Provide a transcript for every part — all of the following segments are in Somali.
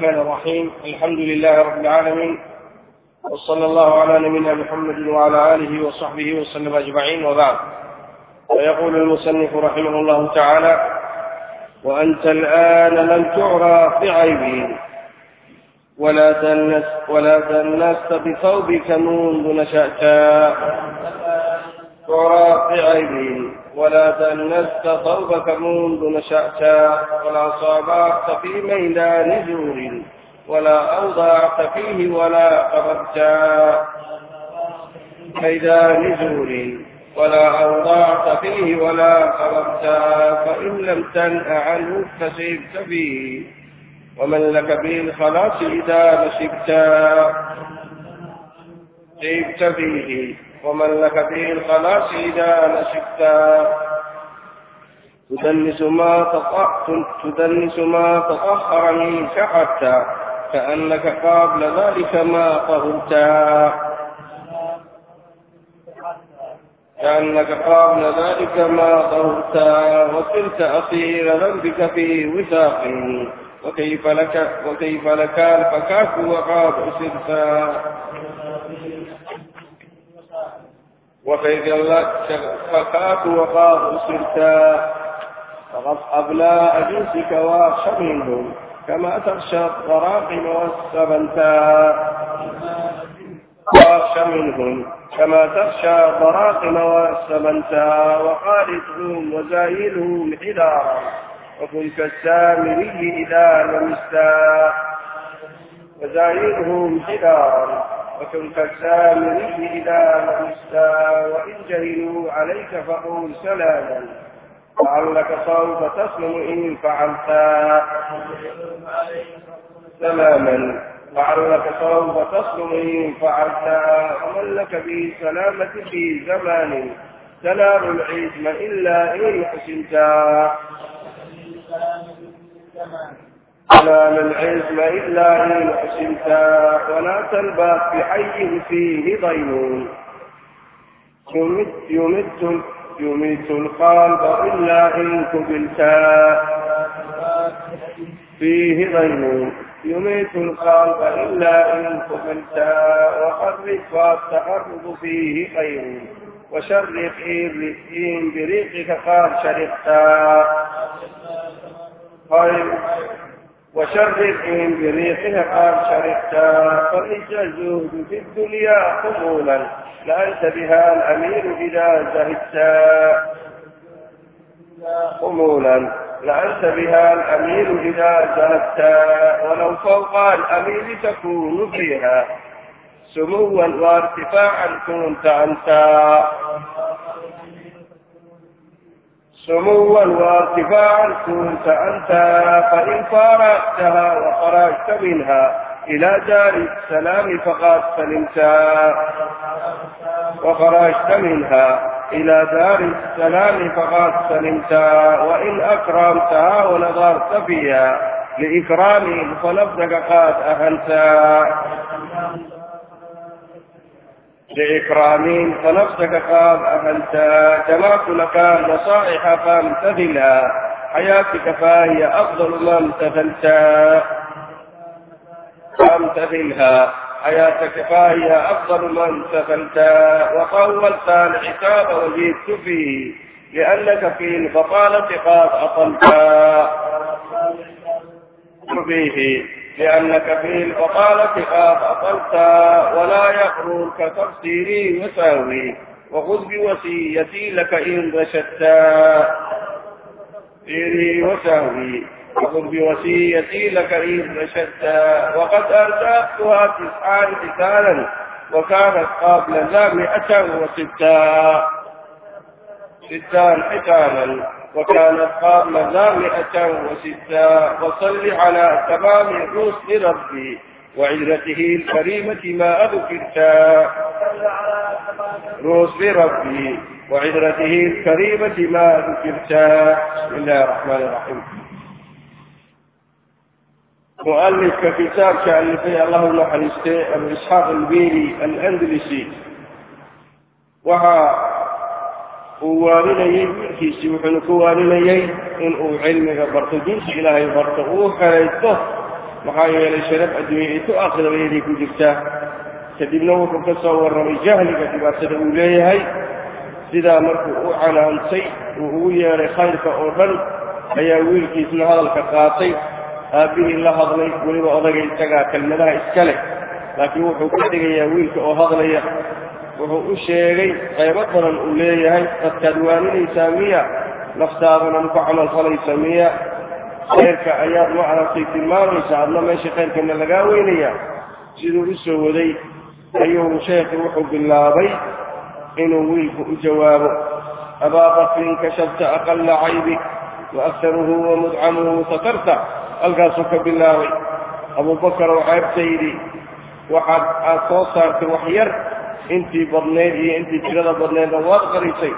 الرحمن الرحيم الحمد لله رب العالمين وصلى الله على نبينا محمد وعلى آله وصحبه وسلم أجمعين وبعد ويقول المصنف رحمه الله تعالى وأنت الآن لم تعرى بعيبي ولا تنس ولا تنست بثوبك منذ نشأتا تعرى بعيبي ولا تنست صوبك منذ نشأت ولا صابعت في ميدان زور ولا أوضعت فيه ولا قبرت ميدان زور ولا أوضعت فيه ولا قربت فإن لم تنأ عنه فسبت فيه ومن لك بالخلاص إذا نسبت سبت فيه ومن لك به الخلاص إذا نشبتا تدنس ما تدنس ما تطهر منك حتى كأنك قبل ذلك ما طهرتا كأنك قبل ذلك ما طهرتا وصرت أخير ذنبك في وثاقه وكيف لك وكيف لك الفكاك وقد أسرتا waxay fakatu waqaad u sirtaa faqad ablaa ajinsika waaksha minhum kamaa taksha qaraaqima wasabantaa واخشى منهم كما تخشى الضراقم والسمنتا وخالطهم وزايلهم حدارا وكن كالسامري إذا لمستا. وزايلهم حدارا وترك السامر إذا لبست وإن جهلوا عليك فقول سلاما لعلك سوف تسلم إن فعلت سلاما لعلك سوف تسلم إن فعلت ومن لك بالسلامة في زمان سلام العزم إلا إن حسنت ولا من عزم إلا إن أسلتا ولا تلبث بحي فيه ضينون يمت يمت يميت القلب إلا إن قبلتا فيه ضينون يميت القلب إلا إن قبلتا وحرك والتحرك فيه خير وشرق إن بريقك قد شرقتا خير وشرفهم بريقها الآبشر اختار فإن في الدنيا قبولا لأنت بها الأمير إذا زهدت قبولا لأنت بها الأمير إذا زهدت ولو فوق الأمير تكون فيها سموا وارتفاعا كنت أنت سموا وارتفاعا كنت أنت فإن فارقتها وخرجت منها إلى دار السلام فقد سلمت وخرجت منها إلى دار السلام فقد سلمت وإن أكرمتها ونظرت فيها لإكرامهم فلفظك قد أهنت بإكرامهم فنفسك قال أهلتا جمعت لك نصائح فامتثلها حياتك فهي أفضل ما امتثلت فامتثلها حياتك فهي أفضل ما امتثلت وطولت العتاب وجئت فيه لأنك في البطالة قد أطلت لأنك فيه البطالة قد أطلت ولا يغررك تفسيري مساوي وخذ بوصيتي لك إن رشدت سيري وساوي وخذ بوصيتي لك إن رشدت وقد أرزقتها تسعان قتالا وكانت قبل ذا مئة وستا ستان قتالا وكانت قبل ذا وستا وصل على تمام حسن ربي وعزته الكريمة ما أذكرتا رسل ربي وعذرته الكريمة ما ذكرتا بسم الله الرحمن الرحيم مؤلف ككتاب كألفي الله نحن أبو البيري الأندلسي وها uu waaninayey wiilkiisii wuxuuna ku waaninayey inuu cilmiga barto diinta ilaahay barto uu xeraysto maxaa yeelay sharaf adduunya iyo tu aakhiraba yaday ku jirtaa kadibna wuxuu ka soo warramay jahliga dhibaatada uu leeyahay. Sidaa markuu u canaantay uu ugu yeedhay khayrka oo dhan ayaa wiilkiisna hadalka qaatay. Aabbihii la hadlay weliba odagay isagaa kelmadaha iska leh. Laakiin wuxuu ka dhigayaa wiilka oo hadlaya wuxuu u sheegay qaybo badan uu leeyahay. Dadkaad waaninaysaa miya naftaadana maku camalfalaysa miya. Khayrka ayaad ma aragtay tilmaamaysaa adna meesha khayrkana lagaa weynayaa. Siduu u soo waday ayuu sheekhi wuxuu bilaabay inuu wiilku u jawaabo. Abaa bakrin kashafta aqalla caybi wa aktaruhu wa mudcamuhu satarta. Halkaasuu ka bilaabay. Abubakar oo ceebtaydii waxaad aad soo saartay wax yar intii badnayd iyo intii tirada badnaydna waad qarisay.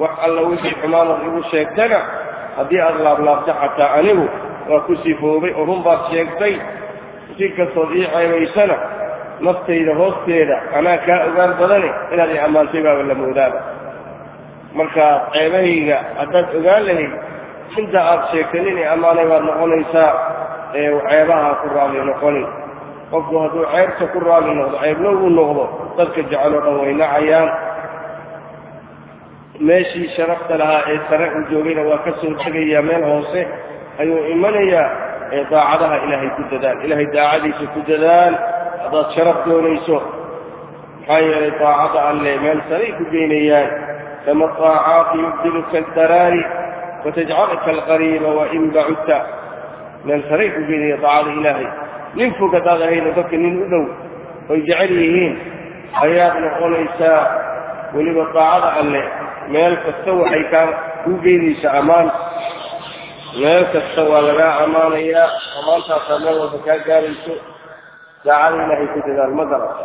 Wax alla wixii xumaanad igu sheegtana haddii aad laablaabto xataa anigu waa ku sifoobay oo run baad sheegtay. Si kastood ii ceebaysana naftayda hoosteeda anaa kaa ogaan badane inaad i ammaantay baaba la moodaaba. Marka ceebahayga haddaad ogaan lahayd inta aad sheegtay nin i ammaanay baad noqonaysaa ee ceebaha ku raalli noqonin qofku hadduu ceebta ku raalli noqdo ceebna uu noqdo dadka jeceloo dhan way nacayaan. Meeshii sharafta lahaa ee sare uu joogayna waa ka soo tegayaa meel hoose ayuu imanayaa ee daacadaha ilaahay ku dadaal ilaahay daacadiisa ku dadaal haddaad sharaf doonayso maxaa yeelay daacada alle meel saray ku geynayaan kama daacaati yubdiluka aldaraari watajcalka alqariiba wain bacudta meel saray ku geynaya daacada ilaahay nin fog haddaad ahayna dadka nin u dhow oy jecel yihiin ayaad noqonaysaa weliba daacada alle. Meel kasta waxay kaa kuu geynaysaa ammaan. Meel kasta waa lagaa ammaanayaa ammaantaasaa meel walba kaa gaarayso daacada ilaahay ku dadaal ma garata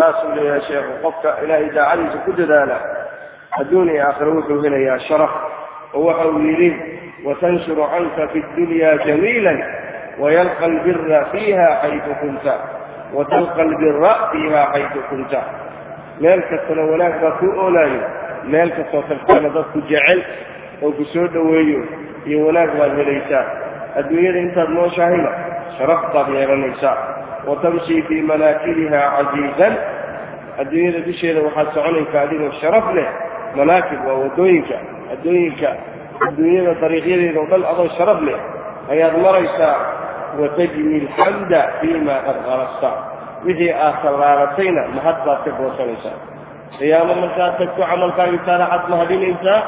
saasuu leeyahay sheekhu qofka ilaahay daacadiisa ku dadaala adduun iyo aakhira wuxuu helayaa sharaf. Oo waxa uu yidhi watanshuru canka fi dunya jamiilan wayalqa albira fiiha xaytu kunta watalqa albira fiiha xaytu kunta meel kastana wanaag baa kuu oolaayo meel kastoo tagtana dadku jecel oo ku soo dhoweeyo iyo wanaag baad helaysaa adduunyada intaad nooshahayna sharaf baad yeelanaysaa wa tamshii fii manaakibiha casiizan adduunyada dusheeda waxaad soconaysaa adigoo sharaf leh manaakib waa waddooyinka addooyinka adduunyada dariiqyadeeda oo dhan adoo sharaf leh ayaad maraysaa watajni alxamda fiima qad qarasta wixii aad sallaaratayna mahad baad ka goosanaysaa qiyaamo markaad tagto camalkaagisaana waxaad mahadinaysaa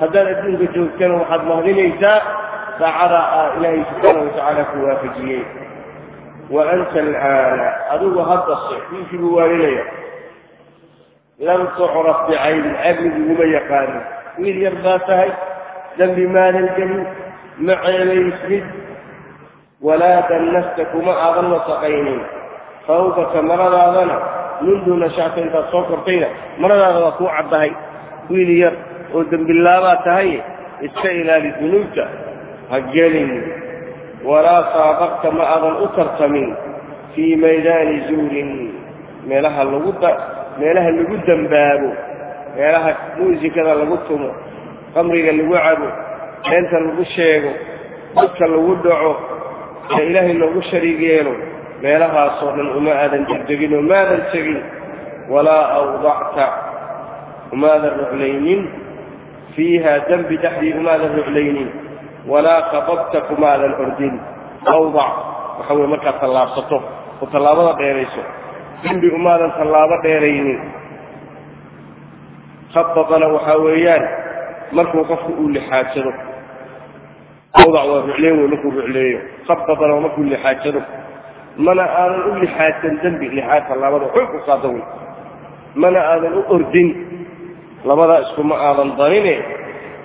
haddaad adduunka joogtana waxaad mahadinaysaa saacada aa ilaahay subxaana watacaala ku waafajiyey wa anta alaana adigu haddase wiilkiibuu waaninaya lam tucraf bicaynin abliguuma yaqaanin wiil yar baa tahay dembi maadan gelin ma ceebaysmid walaa dannasta kuma aadan wasaqaynin sawbaka maradaadana mundu nashacta intaad soo kortayna maradaada waa kuu caddahay wiil yar oo dembilaabaa tahay iska ilaali dunuubta ha gelin walaa saabaqta ma aadan u tartamin fii maydaani zuurin meelaha lagu meelaha lagu dembaabo meelaha muusikada lagu tumo qamriga lagu cabo beenta lagu sheego dadka lagu dhaco ee ilaahay loogu shariig meelahaasoo dhan uma aadan degdegin oo maadan tegin. Walaa awdacta umaadan ruclaynin. Fiiha dembi dhexdii umaadan ruclaynin. Walaa qababta kumaadan ordin. Awdac waxa weye markaad tallaabsato oo tallaabada dheerayso. Dembi umaadan tallaabo dheeraynin. Khababana waxaa weeyaan markuu qofku uu lixaadsado awdac waa rucleyn wey markuu rucleeyo khababana waa markuu lixaadsado mana aadan u lixaadsan dembi lixaad tallaabada xoog u qaada wey mana aadan u ordin labadaa iskuma aadan danine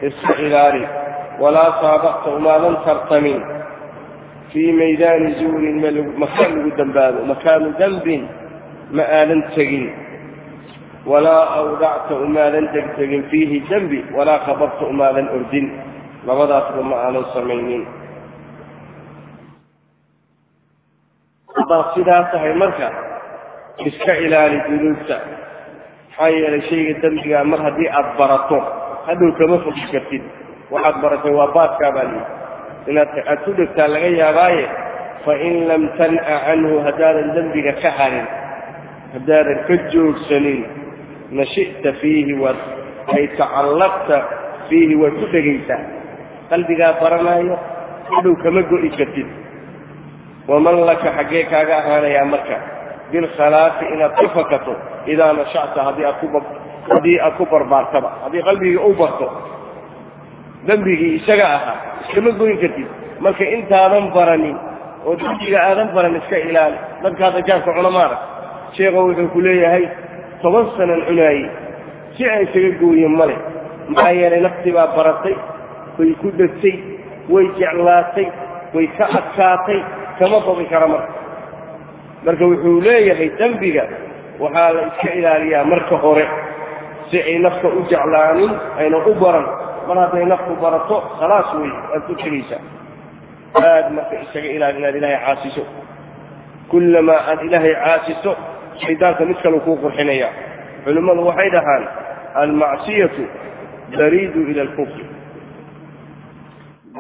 iska ilaali walaa saabaqta umaadan tartamin. Fii maydaani zuurin makaan lagu dembaabo makaanu dembin ma aadan tegin. Walaa awdacta umaadan degdegin fiihi dembi walaa khababta umaadan ordin. Labadaasba ma aadan samaynin haddaad sidaa tahay marka iska ilaali dunuubta maxaa yeelay shayga dembigaa mar haddii aad barato hadhow kama fogi kartid. Waxaad baratay waa baadkaa baa lii inaad aad ku dhegtaa laga yaabaaye fain lam tan'a canhu haddaadan dembiga ka harin haddaadan ka joogsanin nashi'ta fiihi waad ay tacallaqta fiihi waad ku dhegaysaa. Qalbigaa baranaayo hadhow kama go'i kartid waman laka xaggee kaaga ahaanayaa marka bilkhalaaqi inaad ka fakato idaa nashacta haddii aad ku ku barbaartaba haddii qalbigii u barto dembigii isaga ahaa iskama goyn kartid. Marka intaadan baranin oo dembiga aadan baran iska ilaali dadkaa dajaabka cuna maarag sheekho wuxuu ku leeyahay toban sanan cunaayey si aan isaga gooyin male maxaa yeelay naftii baa baratay way ku dhegtay way jeclaatay way ka adkaatay kama babi kara marka. Marka wuxuu leeyahay dembiga waxaa la iska ilaaliyaa marka hore. Si ay nafta u jeclaanin ayna u baran. Mar hadday naftu barato khalaas wey waad ku tegaysaa aad marka isaga ilaali inaad ilaahay caasiso. Kullamaa aad ilaahay caasiso shaydaanka mid kale kuu qurxinaya. Culimmadu waxay dhahaan almacsiyatu bariidu ila alkufri.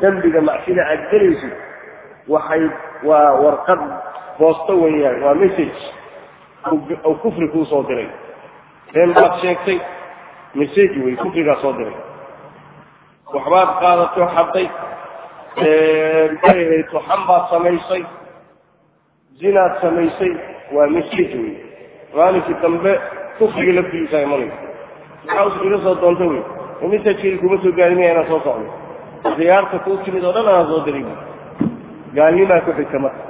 Dembiga macsida aad gelaysid waxay waa warqad boosto weeyaan waa message oo kufri kuu soo diray. Been baad sheegtay message wey kufrigaa soo diray. Waxbaad qaadato xadday maxay tuxan baad samaysay zinaad samaysay waa message wey maalinkii dambe kufriga laftigiisa imanaysa maxaa uskila soo doonta wey messajkii kuma soo gaarimaya inaan soo socdo. Khiyaarta kuu timid oo dhan aan soo diray gaalnimaa ku xigta marka.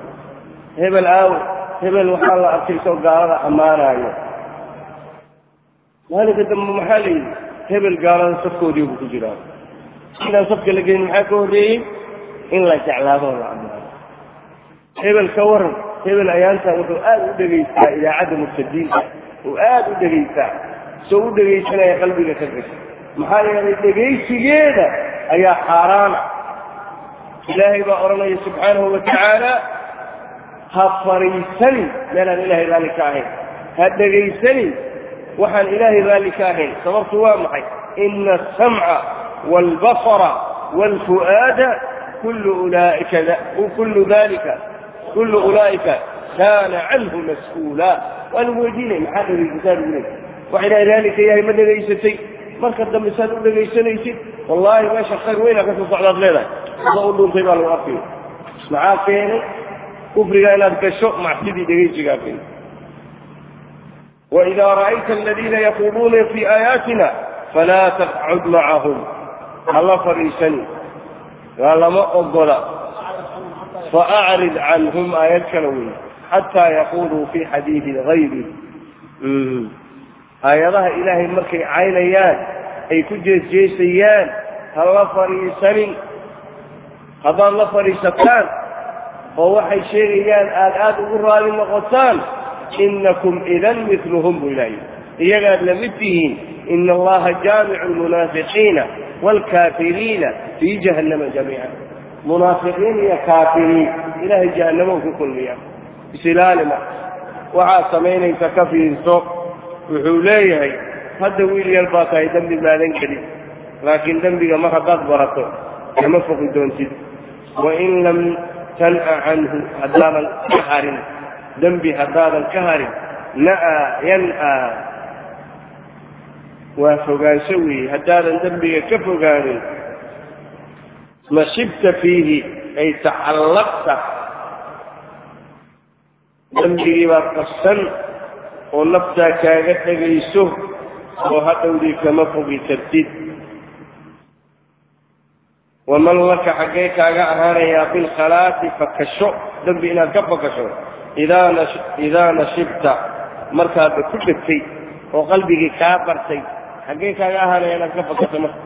Hebel aawe hebel waxaa la arkay soo gaalada ammaanaayo. Maalinka dambe maxaa la yidhi? Hebel gaalada safkoodiibu ku jiraa. Inaan safka la gelin maxaa ka horreeyey? In la jeclaado la ammaano. Hebel ka waran hebel ayaantaa wuxuu aad u dhegaystaa idaacadda mubtadiinta uu aad u dhegaystaa soo u dhegaysanaya qalbiga ka gasha maxaa yeelay dhegaysigeeda ayaa xaaraana ilaahay baa odhanaya subxaanahu watacaala ha fariisanin meelaan ilaahay raalli ka ahayn. Ha dhegaysanin waxaan ilaahay raalli ka ahayn. Sababtu waa maxay? Ina asamca waalbasara waalfu'aada kullu dalika kullu ulaa'ika kaana canhu mas'uula. Waa lagu weydiinaya maxaa dhegaysataa lagu leey waxa ilaahay raalli ka yahay ma dhegaysatay marka dambe saad u dhegaysanaysid wallaahi meesha khayr weynaa ka soo socdaad leedahay. Ada u dhuuntay baa lagu arkaya maxaa keenay kufriga inaad gasho macsidii dhegaysigaa keenay waidaa ra'ayta aladiina yaquuluuna fii aayaatina falaa taqcud macahum hala fadhiisani. Waa lama ogola faacrid canhum aayad kale wey xataa yaquluu fii xadiidin hayri aayadaha ilaahay markay caynayaan ay ku jeesjeesayaan ha la fadhiisanin haddaad la fadhiisataan oo waxay sheegayaan aad aada ugu raali noqotaan inakum idan miluhum buu ilaahay iyagaad la mid tihiin ina allaha jaamicu almunaafiqiina waalkaafiriina fii jahannama jamiica munaafiqiin iyo kaafiriin ilaahay jahannamo ku kulmiya. Isilaalima waxaad samaynaysa ka fiirso wuxuu leeyahay hadda wiil yar baa tahay dembi maadan gelin. Laakiin dembiga mar haddaad barato kama foqi doontid. Wain lam tan'a canhu haddaadan ka harin dembi haddaadan ka harin na'aa yan'aa waa fogaansho weeye haddaadan dembiga ka fogaanin nashibta fiihi ay tacallaqta. Dembigii baad qabsan oo naftaa kaaga dhegayso oo hadhowdii kama fogi kartid waman laka xaggee kaaga ahaanayaa bilkhalaaqi fakasho. Dembi inaad ka fakasho idaa nashibta markaadba ku dhegtay oo qalbigii kaa bartay xaggee kaaga ahaanaya inaad ka fakasho marka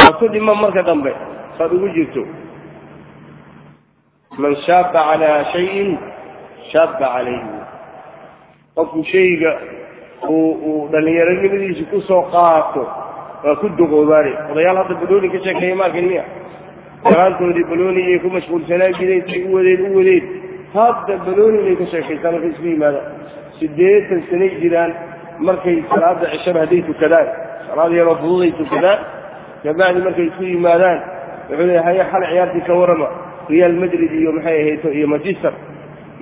waad ku dhima marka dambe saad ugu jirto. Man shaaba calaa shayin shaaba calayhi qofku shayga uu dhallinyaronimadiisa ku soo qaato waa ku duqoobaane. Odayaal hadda balooni ka sheekeeya maalkan miya? Daraantoodii balooni ay ku mashquulsanaan jireen say u wadeen u wadeen. Hadda balooni inay ka sheekaystaan markay isku yimaadaan siddeetan sanay jiraan markay salaada cishaba hadday tukadaan salaad yaroo fududay tukadaan kabacdi markay isku yimaadaan wuxuu leeya haye xal ciyaartii ka warrama real madrid iyo maxay ahayto iyo manchester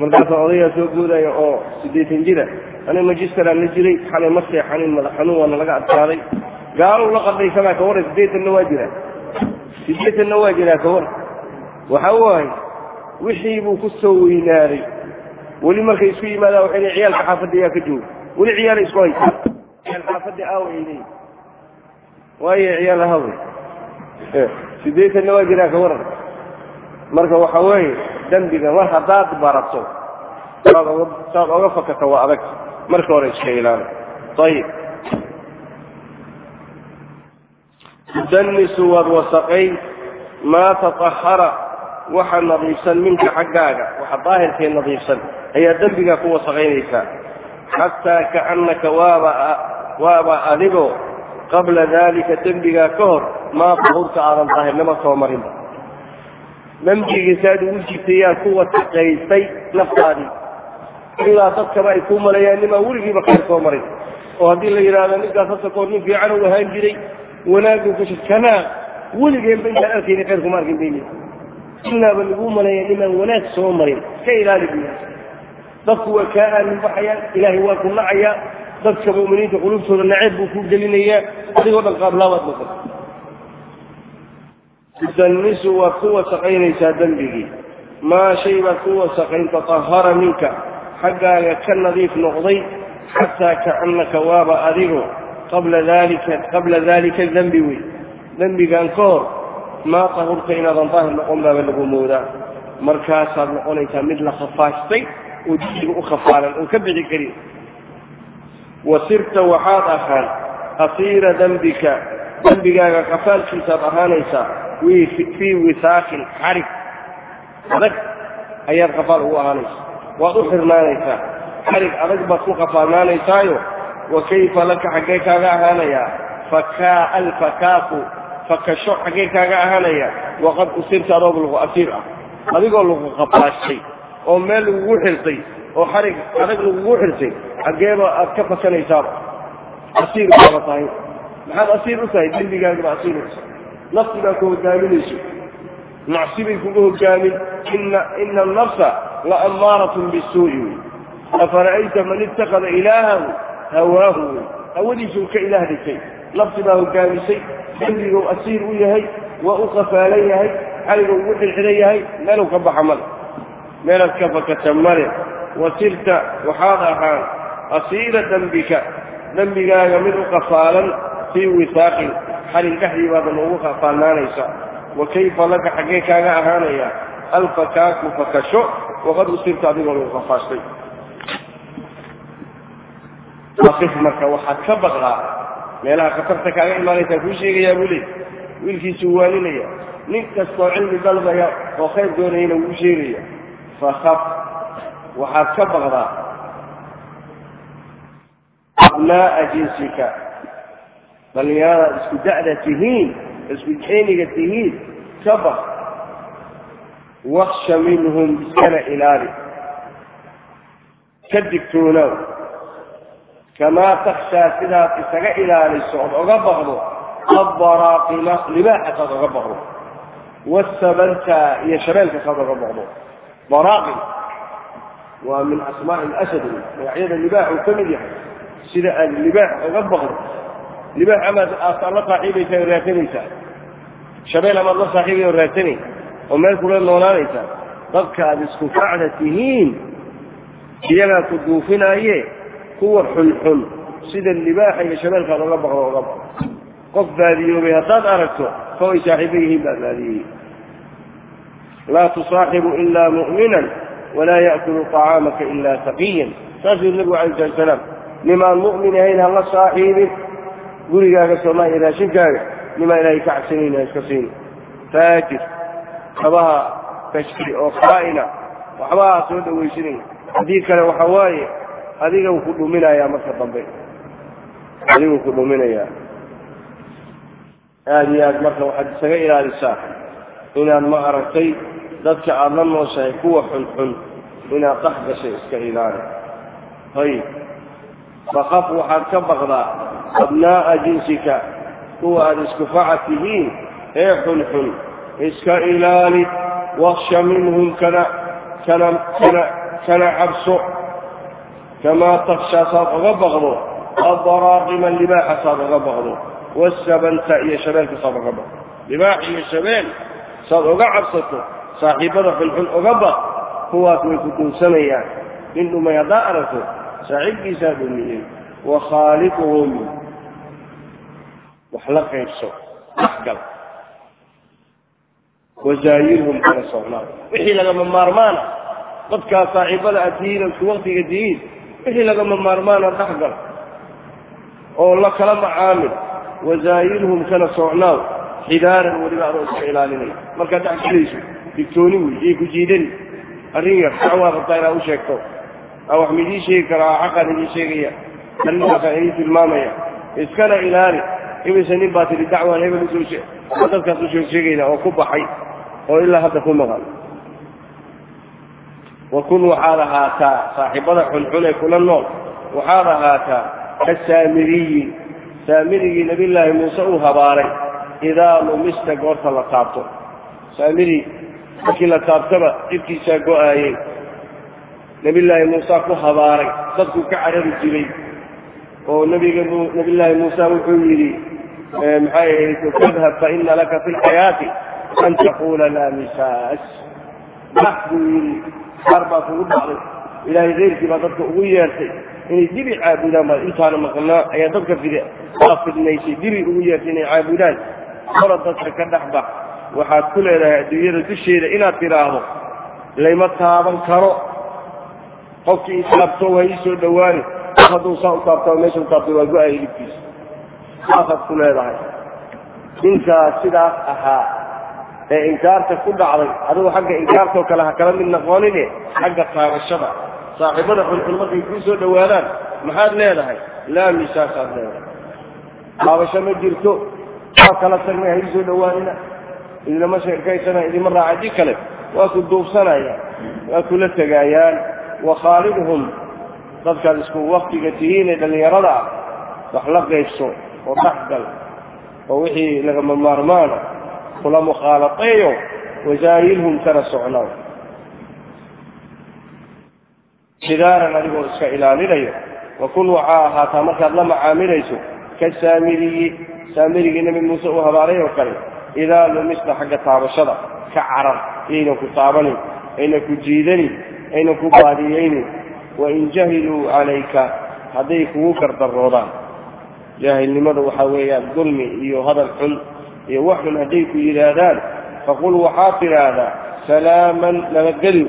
markaasaa odayaa soo boodaya oo siddeetan jira. Aniga manchesteraan la jiray xalay ma seexanin madax xanuun waana laga adkaaday. Gaaluu la qadaysamaa ka warran siddeetanna waa jiraa siddeetanna waa jiraa ka warran waxa waaye wixii buu ku soo weynaaday. Weli markay isku yimaadaan waxay leeyiin ciyaalka xaafadda yaa ka jooga. Weli ciyaala isku haysaa ciyaal xaafadda aawa ay leeyihiin waayo ciyaal ahawey siddeetanna waa jiraa ka waran. Marka waxa weeye dembiga mar haddaad barato saad oga fakata waa adag. Marka hore iska ilaali. Ayib tudanisu waad wasaqayn maa tatahara waxa nadiifsan minka xaggaaga. Waxa daahirkee nadiifsan. Ayaa dembigaa ku wasaqaynaysaa. Xataa kaannaka waaba waaba adigoo qabla daalika dembigaa ka hor maa tahurta aadan daahirnimo soo marinba dembigiisaad ugu jirtay yaa ku wasaqaysay naftaadii ilaa dadkaba ay kuu maleeyaan nimaa weligiiba khayr soo marin oo haddii la yidhaahdo ninkaas hasa koor nin fiican u ahaan jiray wanaaguu ka shir kanaa weligeenba intaan arkayni khayr kuma arkin bayni. Inaaba laguu maleeya nimaan wanaag soo marin. Ka ilaali buya dadku waa kaa aamin baxayaan ilaahay waa ku nacayaa dadka mu'miniinta qulubtooda naceeb buu ku gelinayaa adigoo dhan qaablaabaad noqon tudanisu waad ku wasaqaynaysaa dembigii. Maa shay baad ku wasaqayn tatahara minka. Xaggaaga ka nadiif noqday xataa kaannaka waaba adigo qabla dalika dembi wey dembigan ka hor maa tahurta inaadan daahir noqon baaba lagu moodaa. Markaasaad noqonaysaa mid la khafaastay oo jisiga u khafaalan oon ka bixi karin. Wa sirta waxaad ahaan asiira dembika dembigaaga khafaalkiisaad ahaanaysaa fii wisaakin xarig adag ayaad khafaal ugu ahaanaysaa waad u xirnaanaysaa. Xarig adag baad ku khafaalnaanaysaayo wa kayfa laka xaggee kaaga ahaanayaa fakaa alfakaaku. Fakasho xaggee kaaga ahaanaya. Waqad usirta adoog lagu asiir ah. Adigoo lagu qabaashay oo meel lagugu xirtay. Oo xarig adag lagugu xirtay. Xaggeeba aad ka fakanaysaaba asiir baaba tahay. Maxaad asiir u tahay? Dembigaagaba asiir u nafsi baa ku hogaaminayso. Macsi bay kuga hogaamin. Ina ina annafsa la ammaaratun bisuu'i. Wey afara'ayta man ittakhada ilaahahu hawaahu. Wey hawadiisuu ka ilaah dhigtay nafsi baa hogaamisay dembiguu asiir u yahay waa u qafaalan yahay xaliga ugu xirxiran yahay meeluu ka baxa male. Meelaad ka fakata male. Wasirta waxaad ahaan asiira dembika dembigaaga mid u qafaalan fii wisaaqin xarig dhexdii baadan ugu qafaalnaanaysaa wa kayfa laka xaggee kaaga ahaanaya? Alfakaaku fakasho waqad usirta adigoo lagu qafaashtay aqif marka waxaad ka baqdaa meelaha khatarta kaaga imaanaysaa kuu sheegayaa buu leey wiilkiisuu waaninaya nin kastoo cilmi dalbaya oo khayr doonayana wuu sheegaya fakaf waxaad ka baqdaa abnaa'a jinsika dhallinyaradaad isku da'da tihiin isku jeeniga tihiin ka baq waksha minhum iskana ilaali. Ka digtoonow kamaa takshaa sidaad isaga ilaaliso ood oga baqdo addaraaqima libaaxa oga baqdo. Wasabanta iyo shabeelka saad oga baqdo. Daraaqim waa min asmaa'i alasad magacyada libaaxuu ka mid yahay. Sida aad libaax oga baqdo libaax amaad aad la saaxiibaysaa oo raadsanaysaa shabeel amaad la saaxiibay oo raadsanay oo meel kula noolaanaysaa dadka aad isku facda tihiin iyagaa ku duufinaaye kuwa xunxun sida libaaxa iyo shabeelkaad oga baqdo oga baqdo qof baadiyoobay haddaad aragto kaway saaxiibo yihiin baad baadiyey laa tusaaxibu ilaa mu'minan walaa ya'kulu طacaamaka ilaa taqiyan saasuu nabigu alay slat salaam nimaan mu'min ahayn hala saaxiibin gurigaaga soomaa iyo raashinkaaga nimaa ilaahay ka cabsanayn ha iska siini faajir kabaha kashki oo khaa'ina waxbaha soo dhawaysanaya haddii kale waxa waaye adiga uu ku dhuminayaa marka dambe. Adiguu ku dhuminayaa. Aada iyo aad marka waxaad isaga ilaalisaa inaad ma aragtay dadka aada la nooshahay kuwa xunxun inaad dhex gashay iska ilaali. Ayib fakaf waxaad ka baqdaa abnaa'a jinsika kuwa aada isku faca tihiin ee xunxun iska ilaali waksha minhum kana kana cabso kamaa takshaa saad oga baqdo addaraaqima libaaxa saad oga baqdo wasabanta iyo shabeelka saad oga baqdo libaax iyo shabeel saad oga cabsato saaxiibada xunxun oga baq kuwaas way ku duunsanayaan nin dhumay haddaa aragto saaxiibkiisaa dhumiyey wa khaaliquhum wax la qaybso axgal wazaayirhum kala socnaa wixii lagama maarmaana dadkaas saaxiibada oo isku waktiga tihiin wixii lagama maarmaana dhexgal oo la kala macaamil wazaayirhum kana socnaaw xidaaran weliba adoo iska ilaalinaya markaad dhex gelayso digtooni wey iyo ku jiidani. Arrin yar dacwaa rabtaa inaad u sheegto. Aa wax midiin sheegi karaa xaqaan idiin sheegaya arrintaasaan idiin tilmaamaya iskana ilaali. Imise nin baa tidhi dacwaan hebel u soo dadkaas u soo sheegayna oo ku baxay oo ilaa hadda ku maqan. Wa kun waxaad ahaataa saaxiibada xunxun ee kula nool. Waxaad ahaataa kasaamiriyi saamirigii nabillaahi muuse uu habaaray idaa lumista goorta la taabto. Saamiri markii la taabtaba dhibkiisaa go'aayey. Nabillaahi muuse ku habaaray dadku ka carari jiray oo nabiga nabillaahi muuse wuxuu yidhi maxay ahayd? Fadhab faina laka fi lxayaati an taquula laa misaas. Bax buu yidhi qaar baa kugu dhacday. Ilaahay keyrkii baa dadka ugu yeertay inay dibi caabudaan baa intaana maqnaa ayaa dadka fid aa fidnaysay dibi ugu yeertay inay caabudaan. Hora dadka ka dhex bax. Waxaad ku leedahay adduunyada dusheeda inaad tidhaahdo layma taaban karo. Qofkii isaabto waa ii soo dhowaani hadduu saa u taabtaa meesha u taabtay waa go'aya hilibkiisa. Saasaad ku leedahay. Ninkaas sidaas ahaa ee inkaarta ku dhacday adigu xagga inkaartoo kale ha kala mid noqonine xagga taabashada saaxiibada xunxun markay kuu soo dhowaadaan maxaad leedahay? Laa misaasaad leedahay. Taabasho ma jirto. Waa kala tagnay ha ii soo dhowaanina idinama sheekaysana idima raacadi kale. Waa ku duubsanayaan waa kula tegaayaan wa khaalidhum dadkaad isku waktiga tihiin ee dhallinyarada ah wax la qaybso oo dhexgal oo wixii lagama maarmaana kula mukhaalaqeeyo wasaayilhum kana socnaaw xidaaran adigoo iska ilaalinayo wa kun waxaa ahaataa markaad la macaamilayso ka saamiriyi saamirigii nebi muuse uu habaaray oo kale idaa lumista xagga taabashada ka carar yaynan ku taabanin aynan ku jiidanin aynan ku baadiyeynin wain jahiluu calayka hadday kugu gardaroodaan jaahilnimada waxaa weeyaan dulmi iyo hadal xun iyo wax xun hadday ku yidhaahdaan faqul waxaad tidhaahdaa salaaman nabadgelyo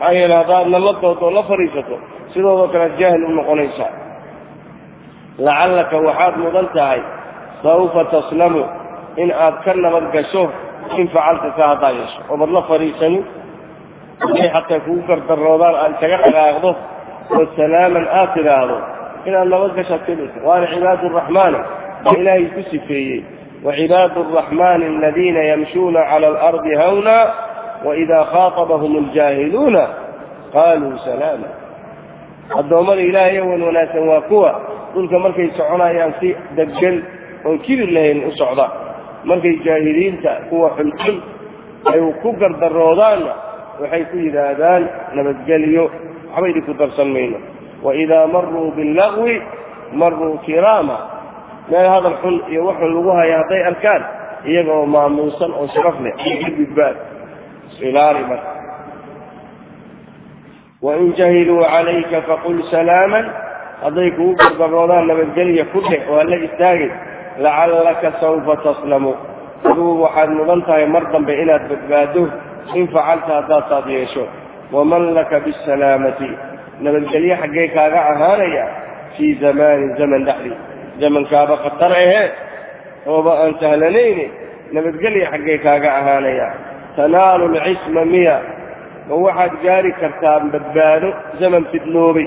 maxaa yeele haddaad nala doodo oo la fadhiisato sidoodoo kalead jaahil u noqonaysaa lacallaka waxaad mudan tahay sawfa taslamu in aad ka nabad gasho in facalta ka haddaa yeesho oomad la fadhiisanin hadday xataa kugu gardaroodaan aad isaga dhaqaaqdo oo salaaman aad tidhaahdo inaad nabad gashaad kelaysa waana cibaadu araxmaani baa ilaahay ku sifeeyey wacibaadu araxmaani aladiina yamshuuna cala alardi hawna waidaa khaatabahum aljaahiluuna qaaluu salaama addoommada ilaahay wan wanaagsan waa kuwa dhulka markay soconayaan si deggan oon kibir lahayn u socda markay jaahiliinta kuwa xunxun ay ku gardaroodaanna waxay ku yidhaahdaan nabadgelyo waxba idinku darsan mayno. Waidaa maruu billagwi maruu kiraama. Meel hadal xun iyo wax xun lagu haya hadday arkaan iyaga oo maamuusan oo sharaf leh ka gudbaan marka. Wain jahiluu calayka faqul salaaman hadday kugu gardaroodaan nabadgelya ku dheh oo hala istaagay lacallaka sawfa taslamu. Adugu waxaad mudan tahay mar dambe inaad badbaado in facalta haddaad saad yeesho waman laka bisalaamati nabadgelye xaggee kaaga ahaanaya fii zamaanin zaman dhexdii zamankaaba khatar ahee ooba aan sahlanayne nabadgelye xaggee kaaga ahaanaya tanaalu lcisma miya ma waxaad gaari kartaa badbaado zaman fidnoobay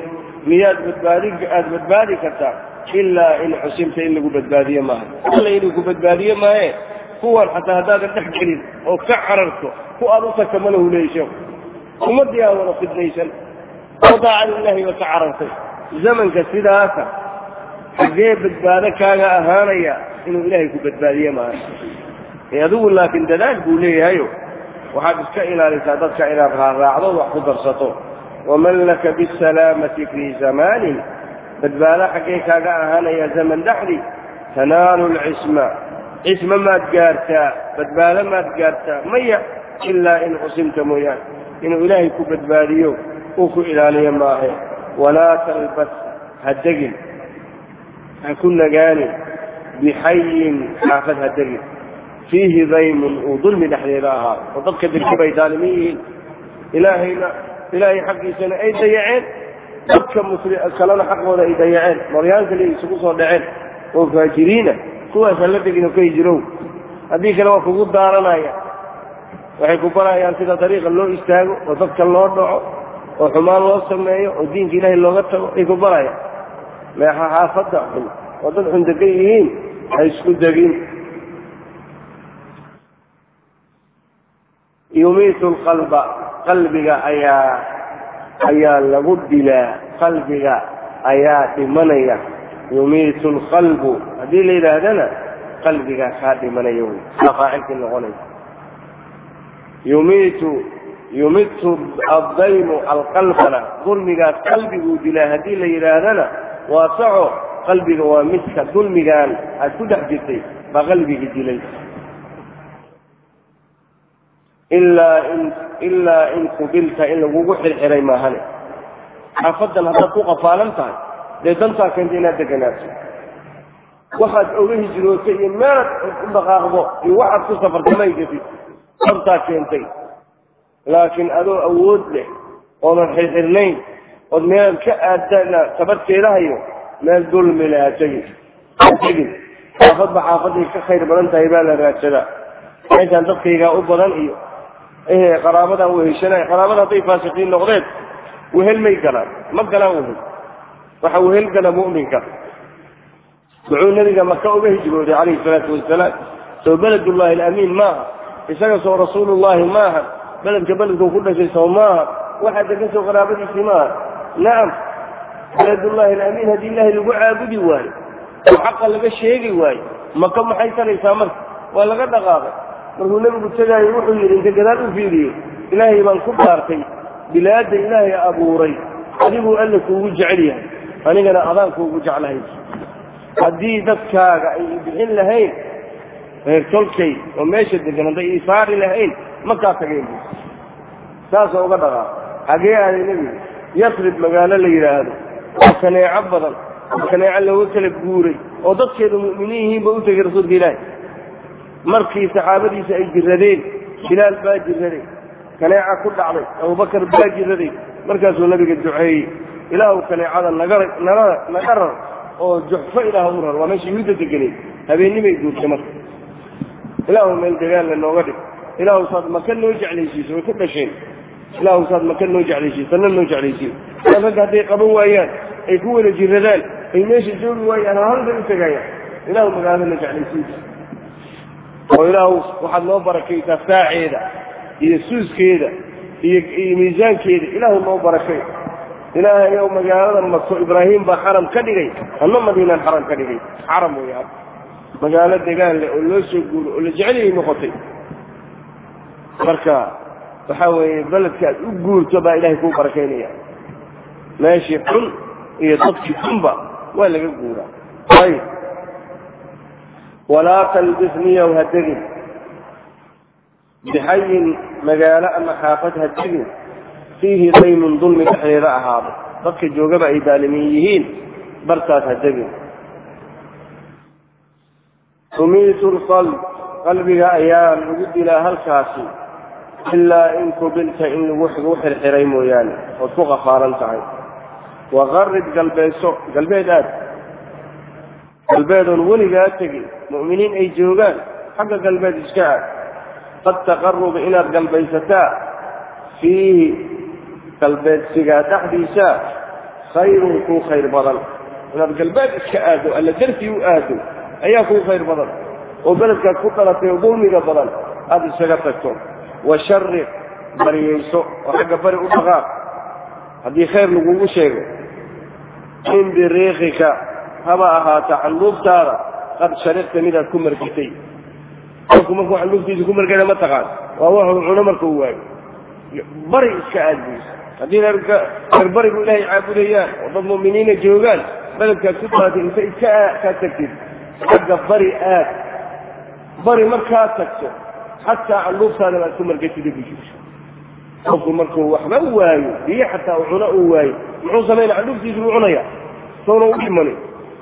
miyaad badbaadi aada badbaadi kartaa ilaa in xusimta in lagu badbaadiye maaha alla inuu ku badbaadiye maaye kuwan xataa haddaadan dhex gelin oo ka cararto ku aad u tagta ma lahu leeyi sheeku ummaddii aa wada fidnaysan oo daacada ilaahay ba ka carartay zamanka sidaasa xaggee badbaado kaaga ahaanaya inuu ilaahay ku badbaadiye maaha. Adigu laakiin dadaal buu leeyahayo waxaad iska ilaalisaa dadka inaad raaraacdo wax ku darsato. Waman laka bisalaamati fii zamaanin badbaado xaggee kaaga ahaanaya zaman dhexdii tanaalu lcisma cisma maad gaartaa badbaado maad gaartaa maya ilaa in cusimta mooyaane inuu ilaahay ku badbaadiyo uu ku ilaaliyo maahe. Walaa talbas ha degin. Ha ku nagaanin. Bixayin xaafad ha degin. Fiihi daymun uu dulmi dhexdeeda ahaa. Oo dadka degta bay daalimiin yihiin. Ilaahayna ilaahay xaqiisana ay dayaceen. Dadka kalena xaqooda ay dayaceen. Moryaan kale isugu soo dhaceen. Oo faajiriina. Kuwaas hala degin oo ka hijirow haddii kale waa kugu daaranaya waxay ku barayaan sida dariiqa loo istaago oo dadka loo dhaco oo xumaan loo sameeyo oo diinka ilaahay looga tago ay ku barayaan. Meexa xaafadda xun oo dad xun degan yihiin ha isku degin. Yumiitu lqalba qalbiga ayaa ayaa lagu dilaa qalbiga ayaa dhimanaya. Yumiitu lqalbu haddii la yidhaahdana qalbigaa kaa dhimanaya wy aa faacilkii noqonaya yumiitu yumitu addaymu alqalbana. Dulmigaas qalbiguu dilaa haddii la yidhaahdana waa saco qalbiga waa midka dulmigaan. Aad ku dhex jirtay baa qalbigii dilay. Ilaa in kubilta in lagugu xirxiray maahane. Xaafadan haddaad ku qafaalan tahay dee dantaa keenta inaad deganaato. Waxaad oga hijrootay iyo meelad u dhaqaaqdo iyo waxaad ku safartamay gatid dantaa keentay. Laakiin adoo awood leh oodan xirxirnayn ood meelaad ka aadana tabadkeeda hayo meel dulmi le ha tegin tegin xaafadba xaafaday ka khayr badan tahay baa la raadsadaa meeshaan dadkaygaa u badan iyo qaraabadan weheshanay qaraabada hadday faasiqiin noqdeen wehel may galaan ma galaan wehel waxa wehel gala mu'minka. Muxuu nabiga maka uga hijrooday calayhi salaatu wasalaam. Soo beledullahi alamiin maaha isaga soo rasuulullahi maaha beledka beledkuu ku dhashay soo maaha waxaa degan soo qaraabadiisii maaha. Nacam beledullahi alamiin haddii ilaahay lagu caabudi waayo oo xaqa laga sheegi waayo maka maxay taraysaa marka? Waa laga dhaqaaqay. Markuu nebigu tegaayo wuxuu yidhi inta gadaal u fiiriyey ilaahay baan ku baartay bilaadda ilaahay abuuray adiguu alla kuugu jecel yahay anigana adaan kuugu jeclahay. Haddii dadkaaga ay bixin lahayn reer tolkay oo meesha degan hadday ii saari lahayn makaa tageen bu saasoo uga dhaqaa xagee aaday nebigu yasrib magaalo la yidhaahdo oo kaneeco badan oo kaneeco looga kala guuray oo dadkeedu mu'miniin yihiin ba u tegay rasuulka ilaahi markii saxaabadiisa ay jiradeen bilaal baa jiraday kaneeca ku dhacday abubakar baa jiraday markaasuu nabiga duceeyey. Ilaahu kaneecada naga naga rar oo juxfo ilaah u rar waa meesha yuhuudda deganeed habeennimay guurtay marka ilaahu meel dagaalna nooga dhig. Ilaahu saad maka noo jeclaysiiso way ka dhasheen. Ilaahu saad maka noo jeclaysiiso sanna noo jeclaysiiso. Ragga hadday qaban waayaan ay ku wada jiradaan ay meesha joogi waayaan halbay u tegayaan. Ilaahu magaalada jeclaysiiso. Oo ilaahu waxaad noo barakaysaa saaceeda iyo suuskeeda iyo miisaankeeda. Ilaahu noo barakay. Ilaahay ow magaalada mako ibraahim baa xaram ka dhigay anna madiinaan xaram ka dhigay. Xaram weeyaan magaalo degaan leh oo loo soo guuro oo la jecelyay noqotay. Marka waxaa weeye beledka aad u guurto baa ilaahay kuu barakaynaya. Meeshii xun iyo dadkii xunba waa laga guuraa. Ayb walaa talbis miyow ha degin bixayin magaalo ama xaafad ha degin fiihi daymun dulmi dhexdeeda ahaado. Dadka joogaba ay daalimiin yihiin. Bartaas ha degin tumiitu lqalb qalbiga ayaa lagu dilaa halkaasi ilaa in kubilta in lagu xirxiray mooyaane ood ku qafaalan tahay. Waqarib galbeeso galbeed aad. Galbeedoon weligaa tegin mu'miniin ay joogaan xagga galbeed iska aad. Qad taqaruba inaad galbaysataa fiihi galbeedsigaa dhexdiisa khayrun kuu khayr badan. Inaad galbeed iska aado alla dartii u aado ayaa kuu khayr badan. Oo beledkaad ku dhalatay oo dulmiga badan aada isaga tagto. Washariq bariyeyso oo xagga bari u dhaqaaq haddii khayr lagugu sheego in biriikika haba ahaata candhuubtaada qad shariqta midaad ku margitay. Qofku markuu candhuuftiisa ku margana ma taqaan. Waa wuxuu cuno marka uu waayo. Bari iska aad buysa haddii reer barigu ilaahay caabudayaan oo dad mu'miniina joogaan beledkaad ku daatay inta iska kaa tagtid xagga bari aad. Bari markaad tagto xataa candhuuftaada baad ku margatida bujirta qofku markuu waxba waayo biyo xataa uu cuno uu waayo muxuu samayna candhuuftiisa buu cunaya. Sowna u dhimanin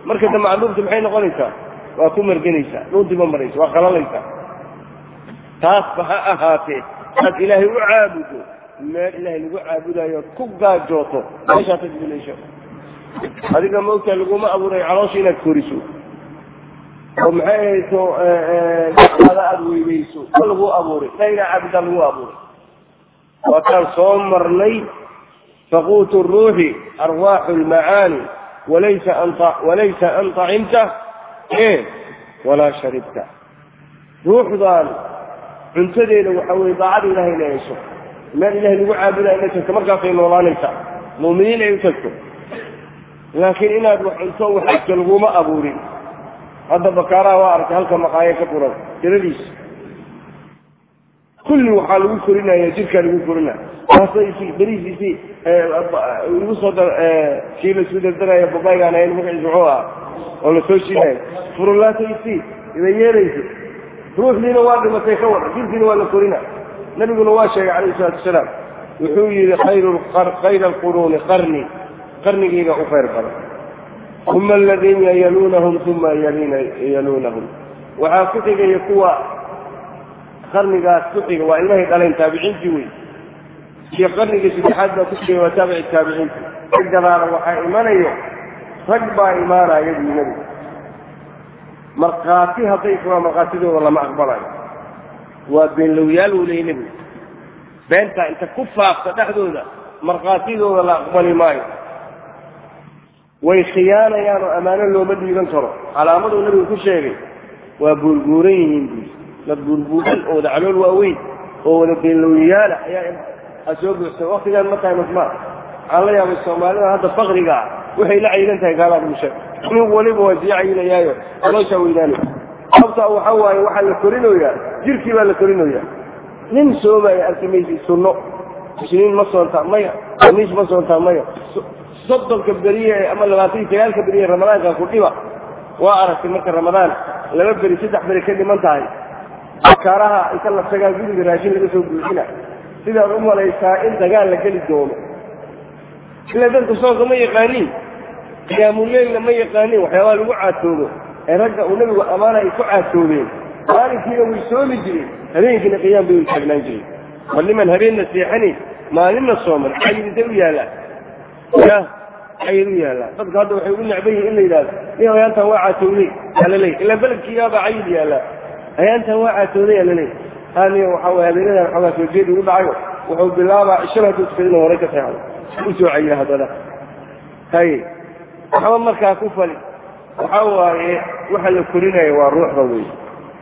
marka dambe candhuufta maxay noqonaysaa? Waa ku marganaysaa dhuuntiiba maraysa waa qalalaysaa. Taasba ha ahaatee aad ilaahay u caabudo. Meel ilaahay lagu caabudayo ood ku gaajooto. Meeshaa tagbilaysho adiga maogtaa laguma abuuray caloosha inaad koriso oo maxay ahayso ada aada weynayso ma lagu abuuray ila inaa caabudaa lagu abuuray. Waataan soo marnay faquutu ruuxi arwaaxu lmacaani walaysa an e walaa sharibta. Ruuxdaan cuntadeeda waxa weye daacada ilahay inay hesho meel ilahay lagu caabudaa inay tagto markaasay noolaanaysaa mu'miniin ay u tagto. Laakiin inaad wax cunto waxagto laguma abuurin hadda bakaaraha waa arkay halka maqaayo ka furan tiradiisa. Kulli waxaa lagu korinaya jirkaa lagu korinaya berihiisi igu soo dar kii la isku dardaraya babaygaan ahayn magaciisa muxuu ah oo la soo shiidayo furulaataysi ida yeelaysa ruuxdiina waa dhimatay ka wada jirkiina waa la korina nabiguna waa sheegay calayhi salaatu wasalaam wuxuu yihi khayra alquruuni qarni qarnigayga u khayr badan uma aladiina yaluunahum uma yaluunahum waxaa ku xigaya kuwa qarnigaas ku xiga waa ilmahay dhaleen taabiciintii wey iyo qarnigii saddexaad baa ku xigaya waa taabici taabiciinti ka gadaala waxaa imanayo rag baa imaanaya buu nebigu markhaati hadday furaa markhaatidooda lama aqbalayo waa beenlowyaal uu leeyay nebigu beentaa inta ku faafta dhexdooda markhaatidooda la aqbali maayo way khiyaanayaan oo ammaano looma dhiiban karo. Calaamaduu nebigu ku sheegay waa buurbuuran yihiin bui dad buurbuuran oo wada calool waaweyn oo wada beenlowyayaala ayaa soo buuxsan waktigaan tahay masmaa waxaan la yaabay soomaalida hadda fakriga ah. Waxay la cayilan tahay gaalaad mushe nin waliba waa sii cayinayaayo calooshaa weynaanay sababta waxa waaye waxaa la korinoyaa jirkii baa la korinoyaa nin soomaya arkimaysi sunno. Isniin ma soontaa maya. Khamiis ma soontaa maya soddonka beriye ama labaatan iyo sagaalka beriye ramadaanka ku dhiba waa aragtay marka ramadaan laba beri saddex beri ka dhiman tahay. Akaaraha inta la tagaa guriga raashin laga soo buuxina sidaad u malaysaa in dagaal la geli doono. Ila dadka soonka ma yaqaaniin qiyaamuleylna ma yaqaaniin waxyaabaa lagu caatoobo ee ragga uu nabigu ammaana ay ku caatoobeen maalinkiina way soomi jireen. Habeenkiina qiyaam bay u taagnaan jireen. Bal habeenna seexanayn maalinna sooman cayidintay u yaallaan ya cayid u yaallaan dadka hadda waxay ugu necban yihiin in la yidhahdo nin ayaantan waa caatoowday alaley ilaa beledkiigaabaa cayid yaallaa ayaantan waa caatooday alaley haniya waxa way habeenadan xoogaa soo jeed ugu dhacayo wuxuu bilaabaa ishaba hadduu tukada inuu horay ka seexdo u soo cayila haddana. Hay waxba markaa ku fali. Waxa waaye waxa la korinayo waa ruuxda wey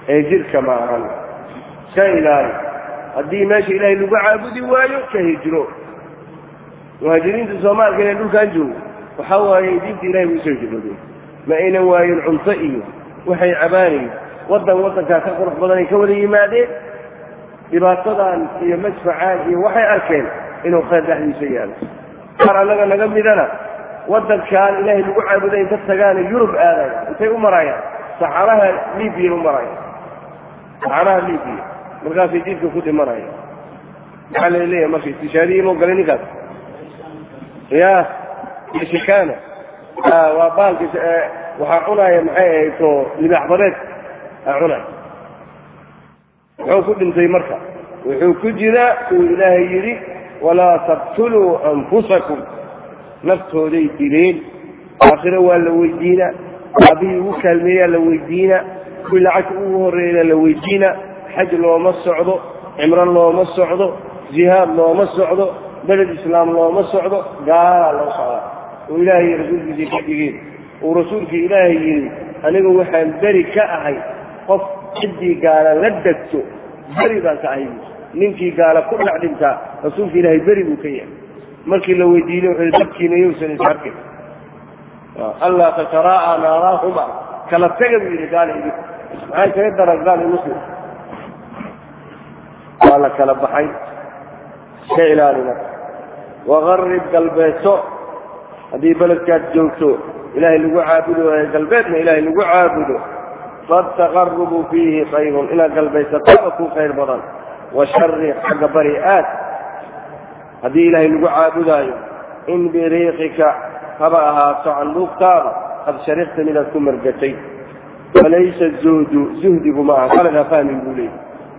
ee jirka ma ahan ka ilaali haddii meesha ilaahay lagu caabudi waayo ka hijro muhaajiriinta soomaalka ee dhulkan joogo. Waxa waaye diinta ilahay bay u soo hijroodeen ma aynan waayin cunto iyo waxay cabaanayin waddan waddankaa ka qurux badanay ka wada yimaadeen. Dhibaatadan iyo madfacaan iyo waxay arkeen inuu khayr dhexdiisa yaalo. Qaar annaga naga midana waddankan ilaahay lagu caabuday inta tagaana yurub aadaya intay u marayaan. Saxaraha libiya u maraya saxaraha libiya markaasay diidka ku dhimanaya maxaa la leeyahay marka istishaadiyi moo galay ninkaas ya shikana waa baalki waxaa cunaya maxay ahayto libaax badeed aa cunaya muxuu ku dhintay marka. Wuxuu ku jiraa uu ilaahay yidhi walaa taqtuluu anfusakum. Naftooday dileen aakhiro waa la weydiinaa aabihii ugu kaalmeeyaa la weydiinaa kuwii lacagta ugu horreeyaa la weydiinaa xaj looma socdo cimro looma socdo jihaad looma socdo beled islaam looma socdo gaalaa loo socdaa oo ilaahay iyo rasuulkiisii ka dhigeen uu rasuulkii ilaahay yidhi anigu waxaan beri ka ahay qof ciddii gaala la degto beri baan ka ahay. Ninkii gaala ku dhex dhintaa rasuulka ilaahay beri buu ka yahay. Markii la weydiinay wuxuu dabkiina yowsan is arkin. Allaa tataraa'a naaraahuma kala taga buu yidhi gaala idinku maxay kaga daran gaal muslim. Waa la kala baxay. Iska ilaalina waqarib galbeedso haddii beledkaad joogto ilaahay lagu caabudo waayo galbeedna ilaahay lagu caabudo faataqarubu fiihi khayrun inaad galbaysataaba ku khayr badan washari xagga bari aad haddii ilaahay lagu caabudaayo in biriiqika haba ahaato candhuugtaada qad sharikta midaad ku margatay falaysa zuhdu zuhdigu ma aha qalad ha fahmin buu leeyay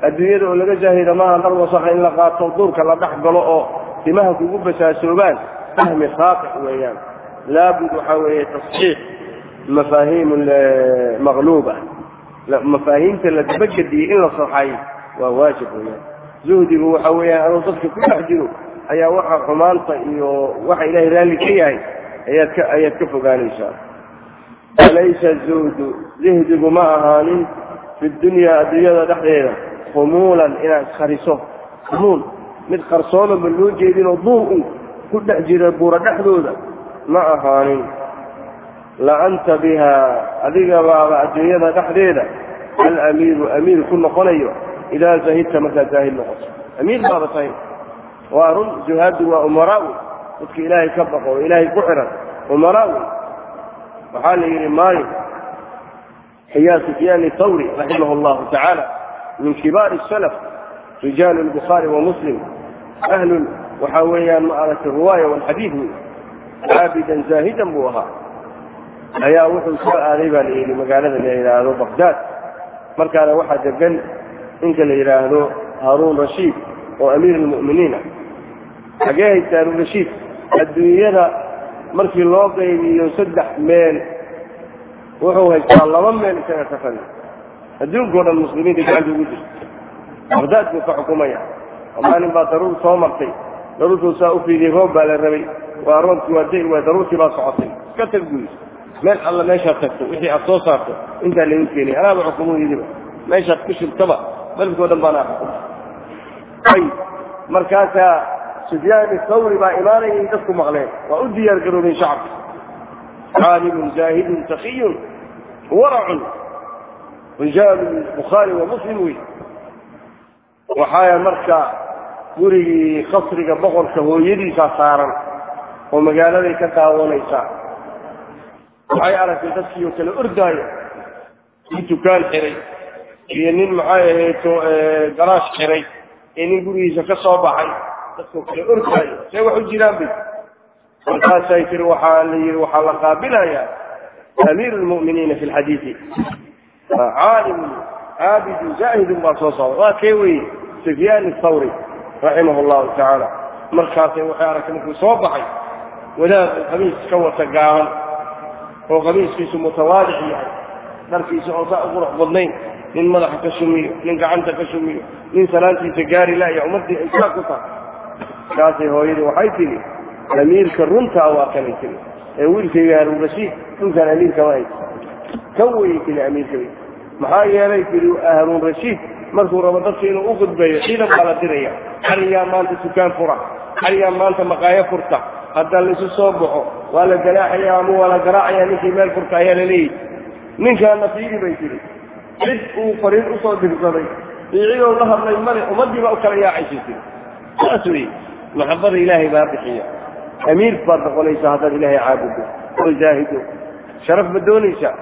adduunyada oo laga zaahida maaha dhar wasakha in la qaato duurka la dhex galo oo timaha kugu basaasoobaan fahmi khaatix weeyaan. Laabud waxaa weeye tasxiix mafaahiim maqluuba mafaahiimta la dabagediyey in la saxay waa waajib weeyaan. Zuhdigu waxa weeyaan adoo dadka ku dhex jiro ayaa waxa xumaanta iyo waxa ilaahay raalli ka yahay ayaad ka ayaad ka fogaanaysaa. Falaysa zuhdu zuhdigu ma ahaanin fi dunyaa adduunyada dhexdeeda khumuulan inaad iskariso khumuul mid qarsoonaba loo jeedinoo duur un ku dhex jira buura dhexdooda? Ma ahaanin. La anta bihaa adiga baaba adduunyada dhexdeeda. Alamiiru amiir ku noqonayo. Idaa zahidta markaad zaahid noqoto. Amiir baaba tahay. Waa run zuhaadu waa umaraa wey dadka ilaahay ka baqo oo ilaahay ku xiran. Umaraa wey waxaa la yidhi maalin. Ayaa sufyaan thawri raximah llahu tacaala min kibaari salaf rijaal lbukhaari wa muslim ahlun waxaa weeyaan ma aragtay riwaaya walxadiid wey caabidan zaahidan buu ahaa ayaa wuxuu soo aaday baa la yidhi magaalada la yidhaahdo baqdaad markaana waxaa degan ninka la yidhaahdo haaruun rashiid oo amiir almu'miniin ah xagee haysta haaruun rashiid adduunyada markii loo qaybiyo saddex meel wuxuu haystaa laba meel isaga ka fali adduunkao dhan muslimiinta gacanta ugu jirta baqdaad buu ka xukumaya. Maalin baa daruur soo martay. Daruurtuu saa u fiidiyey roob baa la rabay. Waa roobkii waa day waa daruurtii baa socotay. Iska tag buyi meel alla meeshaad tagto wixii aad soo saarto intaa lagu keenay. Anaaba xukumudiidiba meeshaad ku shirtaba beledkao dhan baana xukumay. Ay markaasaa sufyaan thawri baa imaanayay dadku maqleen. Waa u diyaar garoobeen shacabka caalimun zaahidun takiyun waracun. Rijaalu bukhaari wa muslim wey waxaa marka gurigii kasriga boqorka hooyadiisaa saaran oo magaaladay ka daawanaysaa waxay aragtay dadkii oo kale ordaayo nin dukaan xiray iyo nin maxay ahayto garaash xiray iyo nin gurigiisa ka soo baxay. Dadkoo kale ordaayo see wax u jiraan bay. Markaasay tiri waxaa la yii waxaa la qaabilayaa amiir lmu'miniina fi lxadiidi caalimun caabidun zaahidun baa soo socda. Waa kee weye sufyaan thawri raximah llahu tacaala markaasay waxay aragtay markuu soo baxay wadaad qamiis ka wata gaaban oo qamiiskiisu mutawaadic yahay. Dharkiisa oo saa u qurux badnayn nin madaxa ka shumiyo nin gacanta ka shumiyo nin salaantiisa gaari laya ummaddii ay saa ku tahay. Markaasay hooyadii waxay tidhi amiirka runtaa waa kanay tiri. Ee wiilkayga haruun rashiid dhulkaan amiirkama haysa kan weyay tiri amiirka. Maxaa yeelay tiri haruun markuu rabo dadka inuu u khudbeeyo ciidan baa la diraya. Xariyaa maanta dukaan fura xariyaa maanta maqaayo furta. Haddaa laisu soo baxo waa la ganaaxaya ama waa la garaacaya ninkii meel furta ayaa la leeyihi ninkaana fiiri bay tiri. Cid uu fariin u soo dirsaday iyo la hadlay male ummaddii baa u kala yaacaysa tiri. Saas wey maxabada ilaahay baa bixiya. Amiir baad noqonaysaa haddaad ilaahay caabudo oo zaahido. Sharaf ma doonaysaa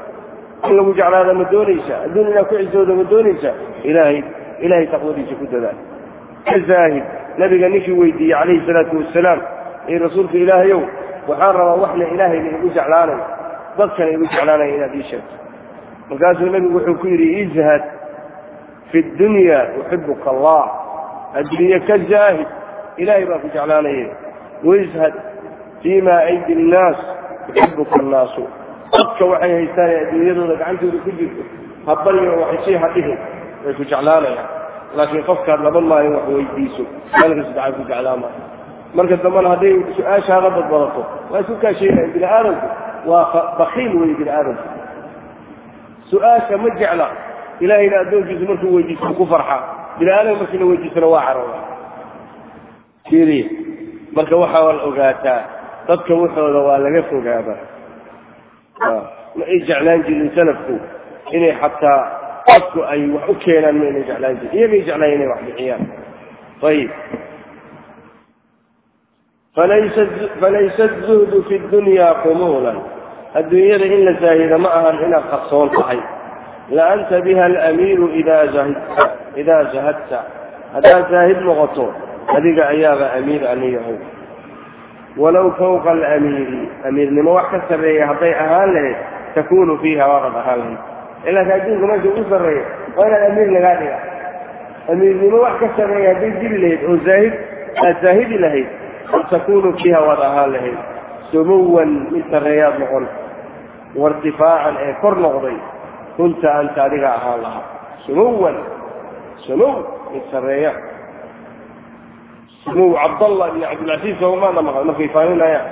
in lagu jeclaada ma doonaysaa adduun inaad ku cisooda ma doonaysaa ilaahay ilaahay taqwadiisa ku dadaal. Ka nabiga ninkii weydiiyey calayhi salaatu wasalaam ee rasuulka ilaahayow waxaan rabaa waxna ilaahayna igu jeclaanayo dadkana igu jeclaanaya inaad ii sheegto. Markaasuu nebigu wuxuu ku yidhi izhad fi dunya yuxibuka allah. Adduunye ka ilaahay baa ku jeclaanaya wizhad fii ma aydi nnaas yuxibuka annaasu dadka waxay haystaan ee adduunyadooda gacantooda ku jirto ha baryo waxay sii hadhihin way ku jeclaanayaan laakiin qofkaad laba maalin wax weydiiso maalinka saddexaad ku jeclaan maayo marka dambena hadday su'aashaada badbadato waa isu kaasheynaya bini aadamku waa bakiil wey bini aadamku su'aasha ma jecla ilaahayna addoonkiisu markuu weydiisto ku farxaa bini aadam markii la weydiisana waa carooda marka waxaa la ogaataa dadka waxooda waa laga fogaaba ma ay jeclaan jirin salafku inay xataa qofku ay wax u keenaan maynay jeclaan jirin. Iyagay jeclaan inay wax bixiyaan. Ayib falaysa zuhdu fi dunya qumuulan. Adduunyada in la zaahida ma ahan inaad qarsoon tahay. La anta biha alamiiru idaa zahadta. Haddaad zaahid noqoto adiga ayaaba amiir ani walow fawqa alamiiri amiirnimo wax ka sarreeya hadday ahaan lahayd takunu fiiha waaqad ahaan lahayd ilaaka adduunka meesha ugu sarreeya waa inaad amiir lagaa dhiga amiirnimo wax ka sarreeya hadday jiri lahayd oo zaahid aad zaahidi lahayd takunu fiiha waad ahaan lahayd sumuwan mid sarreeyaad noqon wairtifaacan ee kor noqday kunta anta adiga ahaan lahaa sumuwan sumuw mid sarreeya sumuw cabdallah ibn cabdilcasiis somaana maqal markay faaninayaan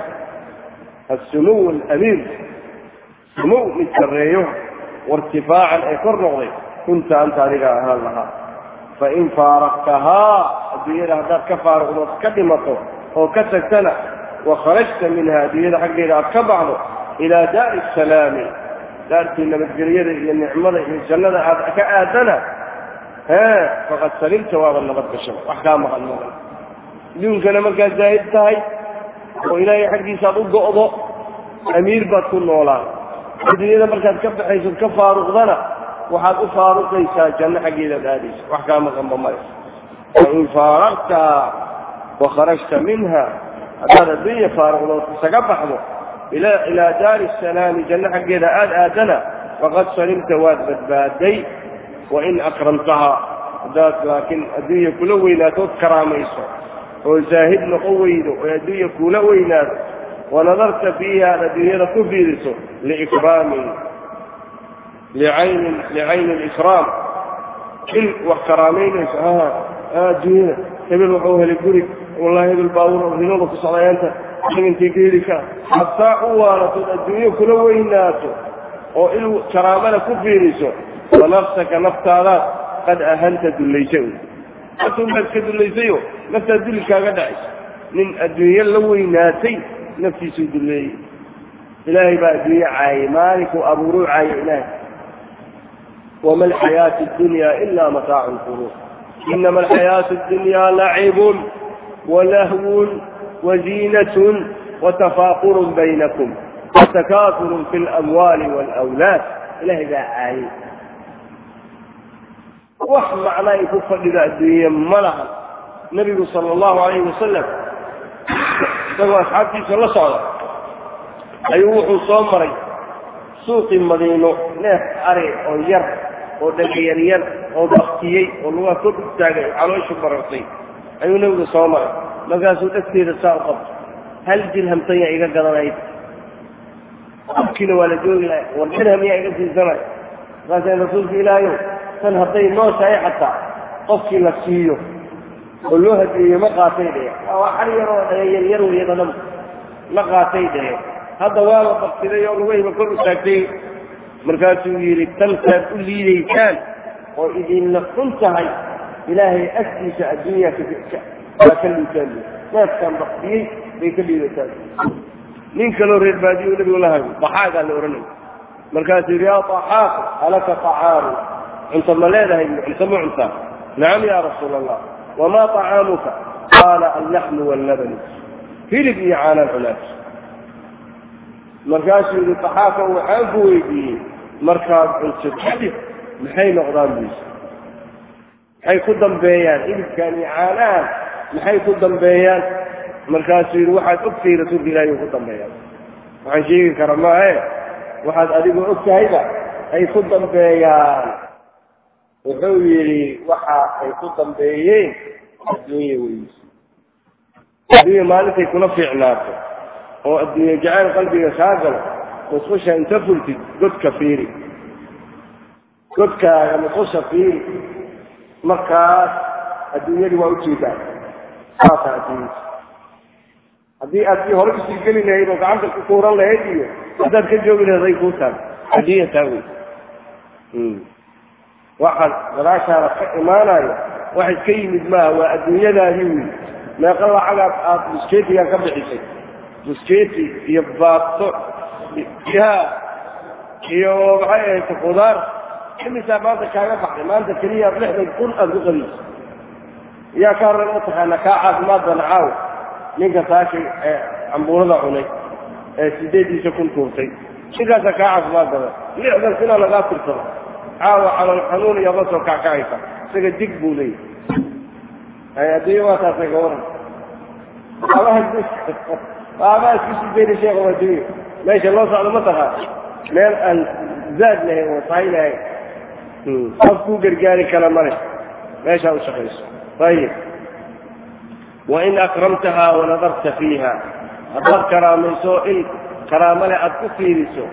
asumuw alamiir sumuw mid sarreeyo wairtifaacan ee kor noqday kunta anta adiga ahaan lahaa fain faaraqtahaa adduunyada haddaad ka faaruqdo od ka dhimato oo ka tagtana wakharajta minha adduunyada xaggeeda aad ka baxdo ilaa daari salaami daartii nabadgelyada iyo nicmada iyo jannada aad ka aadana faqad salimta waaba nabad gasho wax kaa maqan maqan adduunkana markaad zaahid tahay oo ilaahay xaggiisa aad u go'do amiir baad ku noolaan. Adduunyada markaad ka baxayso ka faaruqdana waxaad u faaruqaysaa janno xaggeedaad aadaysa wax kaa maqanba male fain faaraqtaha wakharajta minha haddaad adduunya faaruqdo isaga baxdo ilaa daari salaami janno xaggeeda aada aadana faqad salimta waad badbaaday wain akramtaha haddaad laakiin adduunya kula weynaatood karaamayso oo zaahid noqon weydo oo adduunya kula weynaado wanadarta fiiha aad adduunyada ku fiiriso liikraamin licaynin licayni likraam il wax karaamaynayso adduunyada. Hebel wuxuu helay guri wallahi hebel baabuur rinada ku socdayaanta intay ka heli kara hataa u waanatood adduunyo kula weynaato oo il karaamada ku fiiriso wa nafsaka naftaadaad qad ahanta dullaysa asunbaa iska dullaysayo naftaa dulli kaaga dhacay nin adduunyo la weynaatay naftiisuu dulleeyey ilaahay baa adduunyo caayay maalinkuu abuuruu caayay ilaahay. Wama alxayaatu dunya ila mataacu lquruur inama alxayaatu dunya lacibun walahwun waziinatun watafaaqurum baynakum watakaafurun fi اlamwaali wاlawlaad ilaahay baa caayay wax macnaa ay ku fadhida adduunye ma laha nebigu sala allahu calayhi wasalam isagoo asxaabtiisa la socda ayuu wuxuu soo maray suuqii madiino neef ari oo yar oo dhagayaryar oo baktiyey oo lugaa kor u taagay oo calooshu barartay ayuu nebigu soo maray. Markaasuu dhegteeda saa u qabto. Hal dirhamtan yaa iga gadanay abkiina waa la joogi lahay war dirham yaa iga siisanay markaasaan rasuulka ilaahayow tan hadday nooshahay xataa qofkii la siiyo oo loo hadeeyo ma qaatay dhee waa xar yaroo yaryar weyada dhan ma. Qaatay dhee hadda waa la baktiday oo lugahayba kor u markaasuu yidhi tankaad u liidaysaan oo idinla xun tahay. Ilaahay agtiisa adduunya waa ka liitaan neefkaan baktiyey bay ka liidataan nin kaloo reer baadiyo nabigu la hayo daxaagaa la odhanay markaasuu yidhi yaa daxaaq alaka طacaamu cunto ma leedahay cunto ma cuntaa nacam ya rasuula allah wamaa طacaamuka qaala allaxmu wاllabanu hilib iyo caanaan cunaas markaasuu yidhi daxaaqa waxaan ku weydiiyey markaad cunto kadib maxay noqdaan buisa maxay ku dambeeyaan hilibkan iyo caanahan maxay ku dambeeyaan markaasuu yidhi waxaad ogtahay rasuulka ilahi ku dambeeyaan waxaan sheegi kara maahe waxaad adigu og ay ku dambeeyaan wuxuu yidhi waxa ay ku dambeeyeen adduunya weys adduunya maalintay kula fiicnaato oo adduunye jacayl qalbiga kaa galo musqusha inta fultid godka fiiri. Godkaaga musqusha fiiri. Markaas adduunyadii waa u jeedaa saasaa adduunyada haddii aad sii hore u sii geli lahayd oo gacanta ku kuuran lahayd iyo haddaad ka joogi lahayd ay kuu taag adduunya taa wey waxaan gadaashaada ka imaanayo wax iska yimid maaha waa adduunyadaadii wey meeqa lacagaad aad buskeetigan ka bixisay. Buskeeti iyo baasto ya iyo maxay ahayta khudaar. Imisaa maanta kaaga baxday maanta keliya lixdan kun aada ku qabiysay yaa kaa ran mataqaana kaa caafimaad bana caawa ninka saakay ee cambuurada cunay ee sideediisa kun tuurtay. Ninkaasaa kaa caafimaad badan. Lixdan sinaa lagaa tirsado caawa calool xanuun iyo la soo kackacaysa isaga dig buu leeyahy adduunya waa taasay ka waran. Aabaha isku sideeda sheekh adduunya meesha loo socdo ma taqaan meel aan zaad lahayn oo tahay lahayn. Qof kuu gargaari kara male meeshaa u shaqayso ayib wain akramtahaa wanadarta fiiha haddaad karaamayso il karaamale aad ku fiiriso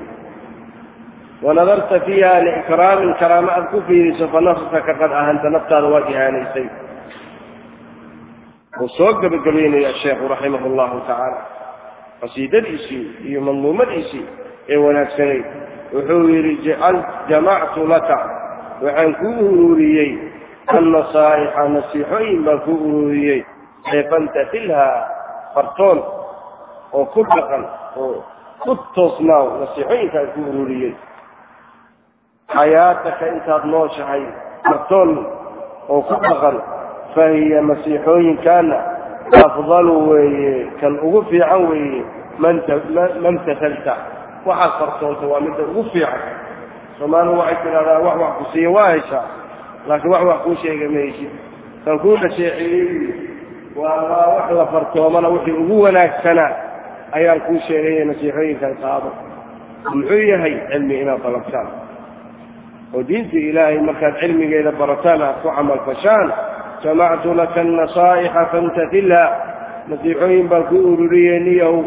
wanadarta fiiha liikraamin karaamo aad ku fiiriso fa qad ahanta naftaada waad ihaanaysay uu soo gebagabaynayo asheekhu raximah allahu tacaala qasiidadiisii iyo madmuumadiisii ee wanaagsanayd wuxuu yidhi jamactu laka waxaan kuu ururiyey annasaa'ixa nasiixooyin baan kuu ururiyey ee fantasilhaa fartoon oo ku dhaqan oo ku toosnaaw nasiixooyinkaan kuu ururiyey xayaataka intaad nooshahay fartoon oo ku dhaqan fa hiya nasiixooyinkaana afdalu weeye kan ugu fiican weeye mamtasalta waxaad fartoonta waa midda ugu fiican soomaalidu waxay tidhahdaa wax wax ku siiya waa heshaa laakiin wax wax kuu sheega ma heshid kan kuu nasheexeeyey waa wax la fartoomana wixii ugu wanaagsanaa ayaan kuu sheegay nasiixooyinkan qaado muxuu yahay cilmi inaad dalabtaan oo diinta ilaahay markaad cilmigeeda barataan aad ku camalfashaan jamactu laka annasaa'ixa fantafilha nasiixooyin baan kuu ururiyey niyahow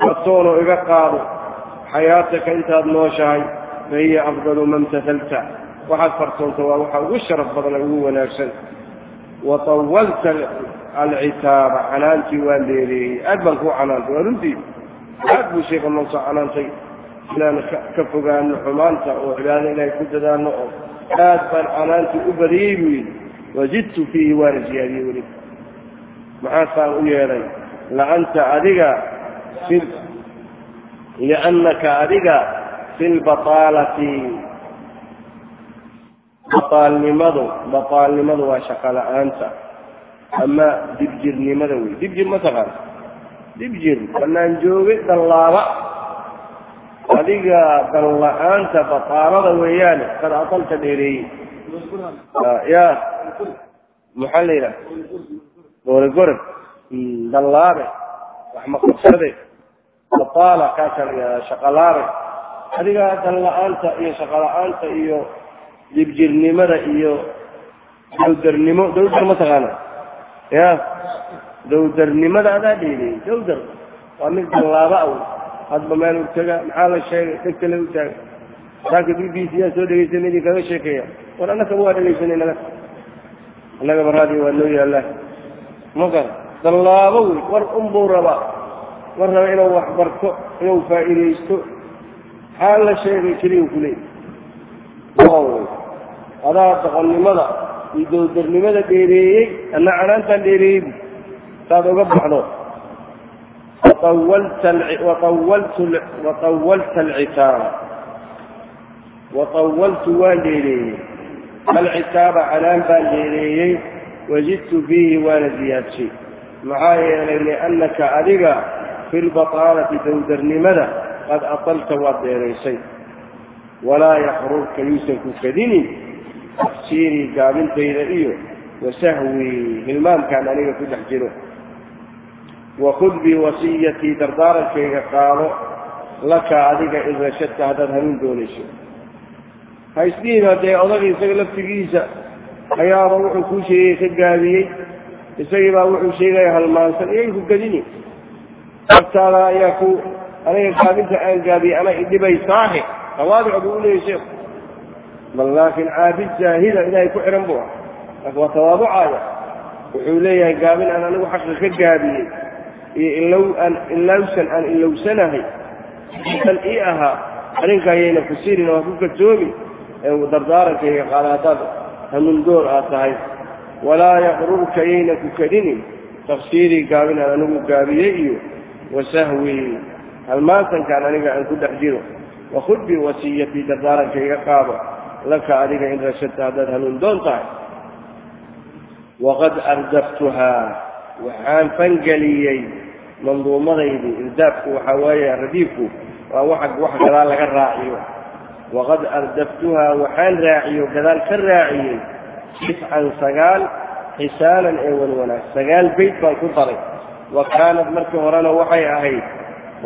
fartoonoo iga qaado. Xayaataka intaad nooshahay fa hiya afdalu ma imtahalta waxaad fartoonta waa waxa ugu sharaf badan ugu wanaagsan. Wa tawalta alcitaaba canaantii waan dheereeyey. Aad baan kuu canaantay waa runtii. Aad buu sheeka noo soo canaantay inaan ka fogaano xumaanta oo cibaado ilaahay ku dadaalno oo aad baan canaantii u badiyey buu yidhi wazidtu fiihi waana ziyaadiyey weli. Maxaasaan u yeedhay? Laanta adiga fi liannaka adiga fi lbataalati bataalnimadu bataalnimadu waa shaqo la'aanta. Ama dibjirnimada wey. Dibjir ma taqaan. Dibjir banaan jooge dallaaba adiga dan la'aanta bataalada weeyaane kad aqalta dheereeyey ya maxaa la yidhaha? Gore gore dallaabe. Wax maqabsade bataala kaasaa la yidhahdaa shaqalaabe. Adiga dan la'aanta iyo shaqo la'aanta iyo dibjirnimada iyo dawdarnimo dawdar ma taqaana ya dawdarnimada adaa dheereeyey dawdar waa mid dallaaba aw hadba meel utaga maxaa la sheegay? Dhegta la utaaga saaka b b c yaa soo dhegaysanay idin kaga sheekeeya. War annakaba waa dhegaysanay naga annagaba raadiyo waa noo yaallaa ma gara dallaabo wey war unbuu rabaa. War raba inuu wax barto inuu faa'iidaysto. Maxaa la sheegay keliya ku leey adaa doqonnimada iyo dowdarnimada dheereeyey anna canaantaan dheereeyey bu saad uga baxdo watawalta alcitaaba watawaltu waan dheereeyey alcitaaba canaan baan dheereeyey wajidtu fiihi waana ziyaadshay maxaa yeelay liannaka adiga fi lbataalati dowdarnimada qad atalta waad dheeraysay walaa yakrurka yuusan ku kadinin tafsiirii gaabintayda iyo wasahwii hilmaamkaan aniga ku dhex jiro wakud biwasiyatii dardaarankayga qaado laka adiga in rashadka haddaad hanuun doonayso. Ha isdhihin haddee odagii isaga laftigiisa ayaaba wuxuu kuu sheegay ka gaabiyey isagii baa wuxuu sheegaya halmaansan iyay ku kadini agtaada ayaa ku aniga gaabinta aan gaabiyey ana idhibaysaahe tawaadic buu u leeyay sheekhu bal laakiin caabid jaahida ilaahay ku xihan buu ah waa tawaaducaaya wuxuu leeyahay gaabin aan anigu xaqa ka gaabiyey iyo ilow aan ilowsan aan ilowsanahay an ii ahaa arrinka ayayna kusirin waa ku katoomi. Ee dardaarankayga qaada haddaad hanuundoor aad tahay. Walaa yaqrurka yayna ku kadinin. Tafsiirii gaabin aan anigu gaabiyey iyo wasahwii halmaansankaan aniga aan ku dhex jiro. Wakud biwasiyatii dardaarankayga qaado laka adiga in rashadta haddaad hanuun doon tahay. Waqad ardaftuhaa. Waxaan fangeliyey manduumadaydii irdaafku waxaa waaye radiifku waa waxa wax gadaal laga raaciyo. Waqad ardaftuhaa waxaan raaciyo gadaal ka raaciyey tiscan sagaal xisaanan ee wanwanaag sagaal beyt baan ku daray. Wa kaanat markii horena waxay ahayd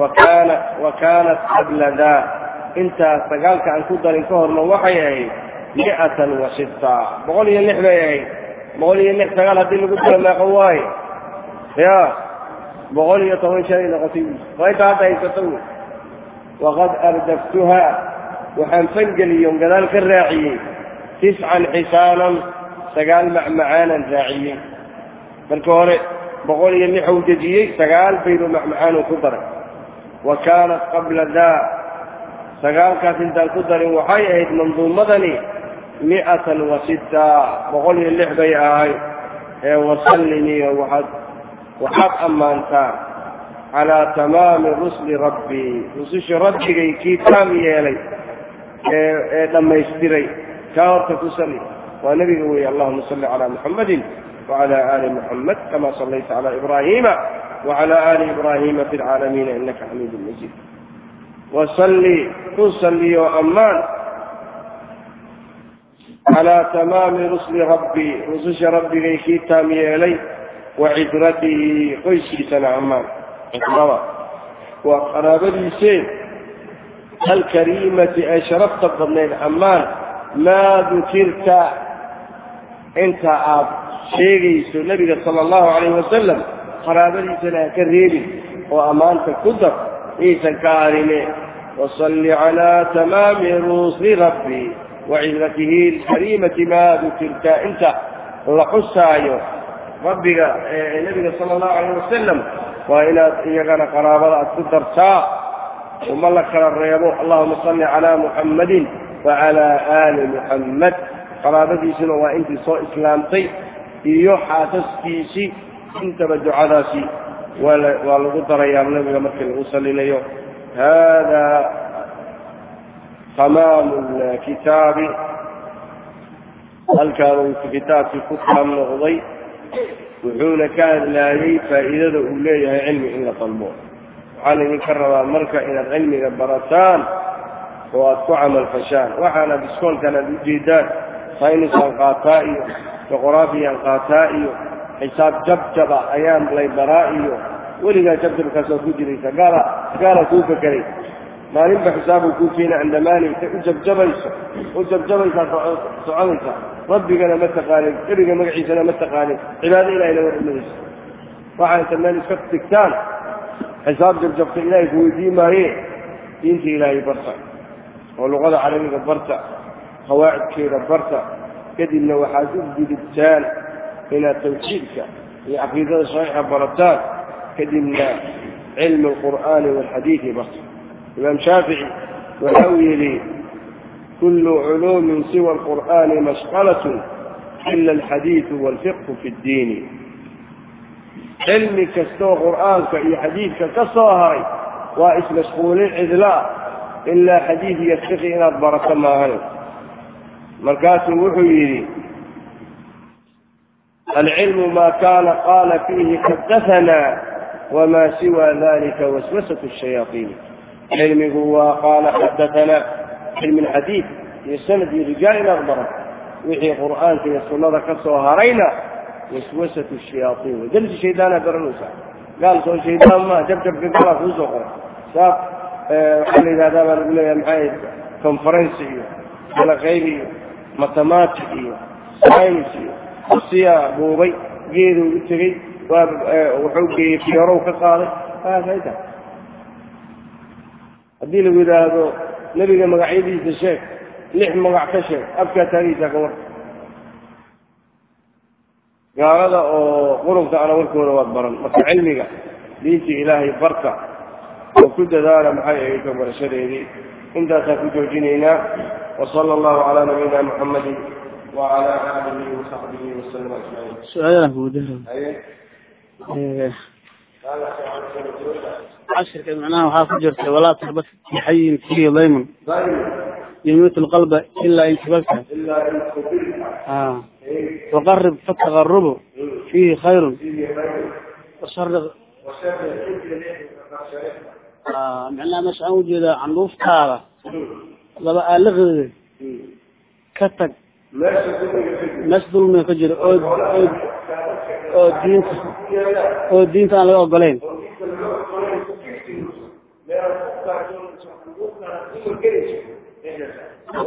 wakaana wa kaanat qabla daa. Intaas sagaalka aan ku darin ka horna waxay ahayd mi'atan wa sita boqol iyo lix bay ahayd. Boqol iyo lix sagaal haddii lagu daro meeqo waaye. Ya boqol iyo toban shanay noqotay waa inta hadda haysato wy waqad ardaftuhaa waxaan fangeliyon gadaal ka raaciyey tiscan xisaanan sagaal macmacaanan raaciyey marka hore boqol iyo lixuu dejiyey sagaal baydu macmacaanuu ku daray wa kaanat qabla daa sagaalkaas intaan ku darin waxay ahayd manduumadani mi'atan wa sita boqol iyo lix bay ahay ee wasalliniyo waxaad waxaad ammaantaa calaa tamaami rusli rabbii rususha rabbigay kii taam yeelay ee ee dhammaystiray kaa horta ku salli waa nebiga weeye allahuma salli calaa muxammadin wacala aali muxamed kama sallayta calaa ibraahiima wacala aali ibraahiima fi lcaalamiina innaka xamiidu majiid. Wasalli ku salliyo ammaan. Calaa tamaami rusli rabbii rususha rabbigay kii taam yeelay wa cidratihi qoyskiisana ammaan cidrada waa qaraabadiisee alkariimati ee sharafta badnayd ammaan maa dukirta inta aad sheegayso nebiga sala allahu calayhi wasalam qaraabadiisana ha ka reebin. Oo ammaanta ku dar iisan ka harine wasalli calaa tamaami rusli rabbii wacidratihi alkariimati maa dukirta inta la xusaayo rabbiga ee nebiga sala allahu calayh wasalam waa inaad iyagana qaraabada aad ku dartaa. Uma la kala reebo. Allahuma salli calaa muxammadin wacalaa aali muxammed qaraabadiisuna waa intii soo islaamtay iyo xaasaskiisii intaba ducadaasi waa lagu darayaa nabiga markii lagu salinayo hada tamaamu kitaabi. Halkaanuu kitaabkii ku taam wuxuuna ka hadlaayey faa'iidada uu leeyahay cilmi in la dalbo waxaan idinka rabaa marka inaad cilmiga barataan oo aad ku camal fashaan. Waxaanaad iskoolkan aad ujeedaan saynisaan qaataa iyo juqraafiyaan qaataa iyo xisaab jabjaba ayaan lay baraa iyo weligaa jabjabkaas waa ku jiraysa. Gaala gaala kuu fekeray maalinba xisaabuu kuu keena andamaanaysa u jabjabayso u jabjabaysaa soconaysa rabbigana ma taqaanin nebiga magaciisana ma taqaanin cibaado ilahayna war umadaysa meel iska digtaan xisaab jabjabta ilaahay ku weydiin maaye diinta ilaahay barta oo luqada carabiga barta qawaacidkeeda barta kadibna waxaad u gudubtaan inaad tawxiidka iyo caqiidada saxiixa barataan kadibna cilmi alqur'aani waalxadiidi barta imaam shaafici waxa uu yidhi kullu culuumin siwa alqur'aani mashqalatun ila alxadiidu waalfiqhu fi ddiini. Cilmi kastoo qur'aanka iyo xadiidka ka soo haray waa ismashquulin cidlaa ilaa xadiid iyo fiqi inaad barato maahan. Markaasuu wuxuu yidhi alcilmu maa kaana qaala fiihi xadahanaa wamaa siwa dalika waswasatu shayaaiin cilmigu waa qaala xadahanaa cilmin xadiid iyo sanad iyo rijaal inaad barato wixii qur'aanka iyo sunnada ka soo harayna waswasatu shayaaiin jalsi shaydaanaa baranaysaa gaal soo shaydaan maa jabjabka galaa kuu soo qoray saaf waxaa la yidhahdaa baa lagu leeyahay maxaa conference iyo kala qayb iyo mathematic iyo science iyo siyaa buubay geeduu u tegey waa wuxuu geeyey fiyorow ka qaaday saasayta haddii lagu yidhaahdo nebiga magacyadiisa sheeg lix magac ka sheeg afkaa taagaysaa ka war gaalada oo qurunka ana warkooda waad baran marka cilmiga diintii ilaahay barka oo ku dadaala maxay ahayd barashadeedii. Intaasaan ku joojinaynaa wasala allahu calaa nabiyina muxammadin wacala aalihi wasaxbihi wasallam ajmaciin su'aalaha guudaha cashirka macnaha waxaa ku jirta walaa taxbas bixayin fiihi daaima yamiitu lqalba ilaa in kibabta ilaa in kubilta ah waqarib fataqarubu fiihi khayrun washarriq macnaha meesha aan u jeedaa candhuuftaada laba aaliqeeda ka tag meesha dulmiga ka jiro oo oo diinta oo diinta aan laga ogolayn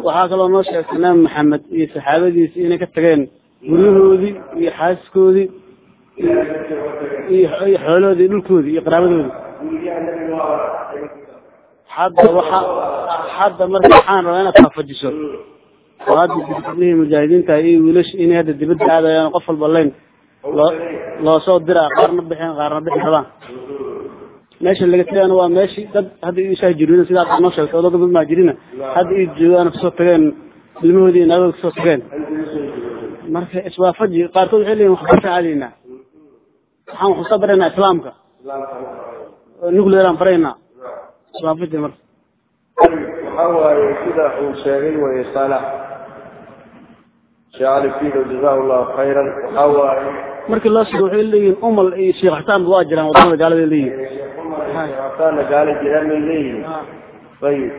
waxaa kaloo noo sheegtay nabi maxamed iyo saxaabadiisi inay ka tageen guryahoodii iyo xaaskoodii iyo xoolahoodii dhulkoodii iyo qaraabadoodii hadda waxa hadda marka waxaan rabaa inaad faafajiso oo hadda gabdhihii mujaahidiinta iyo wiilasha inay hadda dibadda aadayaan qof walba leyn loo loo soo diraa qaarna bixeen qaarna bixi rabaan meesha laga tagaana waa meeshii dad hadda ishaa jirina sidaa aad noo sheegtay oo dad dad maajirina hadda ii joogaan ka soo tageen ilmahoodii naagooda ka soo tageen. Marka iswaafaji qaarkood waxay leeyihiin waxbaan saacadaynaa waxaan waxu soo baraynaa islaamka. Nuclearaan baraynaa iswaafaji marka. Waxaa waaye sida uu sheegay waye saalax sheekh cali fiido jazahu llahu khayran. Waxaa waaye markii loo sheego waxay leeyihiin umal iyo sheekh xitaanba waa jiraan waddamada gaalada leeyihiin taana gaalo jiraan bay leeyihiin ayib.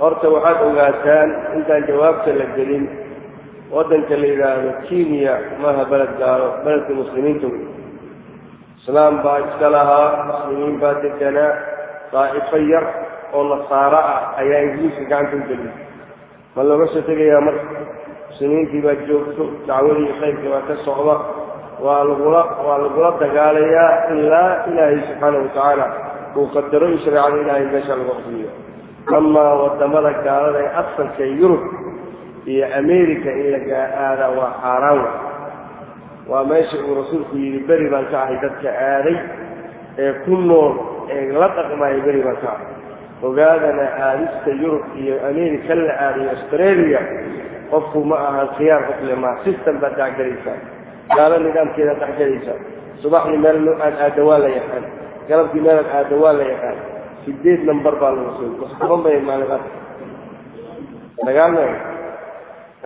Horta waxaad ogaataan intaan jawaabta la gelin. Waddanka la yidhaahdo kenya maaha beled gaalo beledka muslimiinta wey islaam baa iska lahaa muslimiin baa deganaa. Daa'ifo yar oo nasaaro ah ayaa ingiriiska gacanta u geliyay ma looga soo tegayaa marka? Muslimiintii baa joogto dacwadii khayrkii baa ka socda waa lagula waa lagula dagaalayaa ilaa ilaahay subxaana watacaala uu qadaro in shareecada ilaahay meesha lagu xukmiyo amaa waddamada gaalada ee asalka yurub iyo america in laga aadaa waa xaaraan wa waa meesha uu rasuulku yidhi beri baan ka ahay dadka aaday ee ku nool ee la dhaqmaayo beri baan ka ahay. Ogaadana aadista yurub iyo america la aadayo australia qofku ma aha khiyaar qofle ma system baad dhexgelaysaa gaalo nidaamkeeda dhexgelaysaa subaxdii meel aad aada waa la yaqaan. Galabkii meel aad aada waa la yaqaan. Sideed number baa lagu soo toban bay maalimaad sagaal me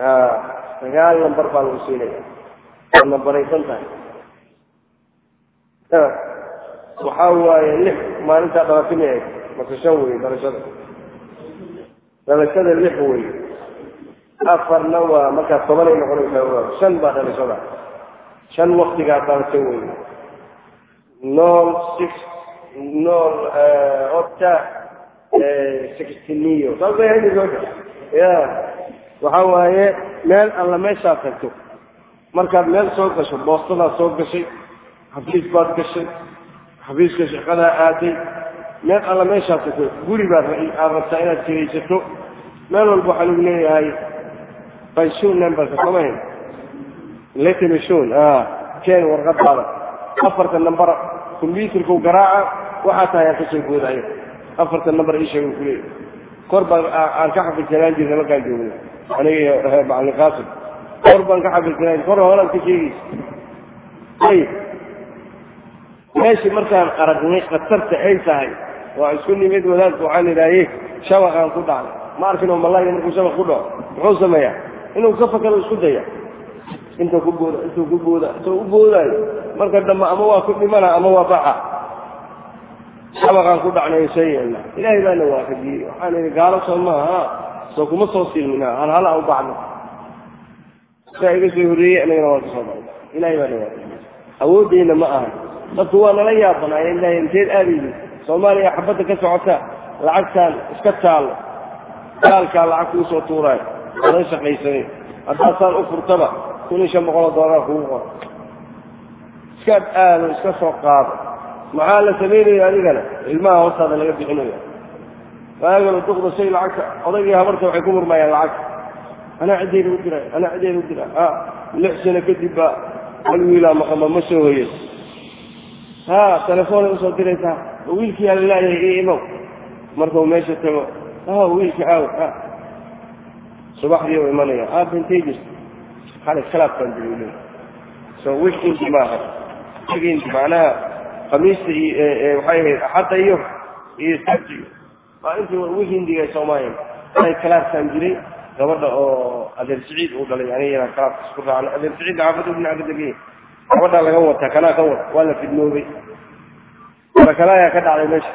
a sagaal number baa lagu siinaya waa nambaraysan tahay. Waxaa waaye lix maalintaa dhalatimi eg mase shan wey dhalashada. Dhalashada lix wey afarna waa markaa tobanay noqonaysaa shan baa dhalashada shan waktigaa dhalasho wey nool six nool ota sixtiniyo. Saas bay hayni soo ya waxaa waaye meel alla meeshaad tagto. Markaad meel soo gasho boostadaad soo gashay xafiis baad gashay xafiiska shaqadaa aaday meel alla meeshaad tagto guri baad aad rabtaa inaad kiraysato meel walba waxaa lagu leeyahay pension numberka somahin letimishon ken warqadaada afarta number combyuterku garaaca waxaa tahay aan ka soo goodayo afarta number ii sheega kuleeya kor baan aan ka xafidsanaan jirna markaan joogno aniga iyo macalin qaasim kor baan ka xafidsanaan kor holaan ka sheegaysa ayib meeshii markaan aragnay khatarta ay tahay waa isku nimid wadaadku waxaan idhaaye shabaqaan ku dhacday ma arkin oo malaaga markuu shabaq ku dhaco muxuu sameeyaa inuu ka fakado isku daya intuu ku booda intuu ku booda intuu u boodaayo. Marka dambe ama waa ku dhimana ama waa baxa. Shabaqaan ku dhacnay see yeelna ilaahay baana waafajiyey waxaan idhi gaalo soo maaha. Soo kuma soo silmina hal hala u bacno saa iga soo horreeyey anagana waan ka soo baxna ilaahay baana waafajiyey awoodeyna ma aha. Dadku waa nala yaabanaaya ilaahay inteed aadaydi. Soomaaliya xabadda ka socota lacagtaan iska taallo gaalkaa lacag kuu soo tuuraayo adan shaqaysanin haddaasaan u furtaba kun iyo shan boqoloo doolar kugu qoro iskaad aado iska soo qaado. Maxaa la samaynaya adigana ilmaha hoostaada laga bixinaya waagana duqda shay lacagta. Odaygii habarta waxay ku murmayaan lacagta. Anaa ciddeyda u diray anaa ciddeyda u diray a lix sano kadib baa hal wiilaa maqama ma soo hoyay. Ha telefoonay u soo diraysaa. Wiilkii ala laayahay io imow. Markau meesha tago wiilka aaw subaxdii u imanaya. A bintay jirta xalay kalaabkaan jiri so weekend maaha weekend macnaha khamiista iyo waxay ahayd axadda iyo iyo sabti waa intii weekendiga soomaaliya xalay kalaabkaan jiray gabadha oo adeer siciid uu dhalay anigana kalaas isku raacno adeer siciid xaafadu dhinaca ka degay gabadhaa laga wata kanaa ka wata waa la fidnoobay kala kala ayaa ka dhacday meesha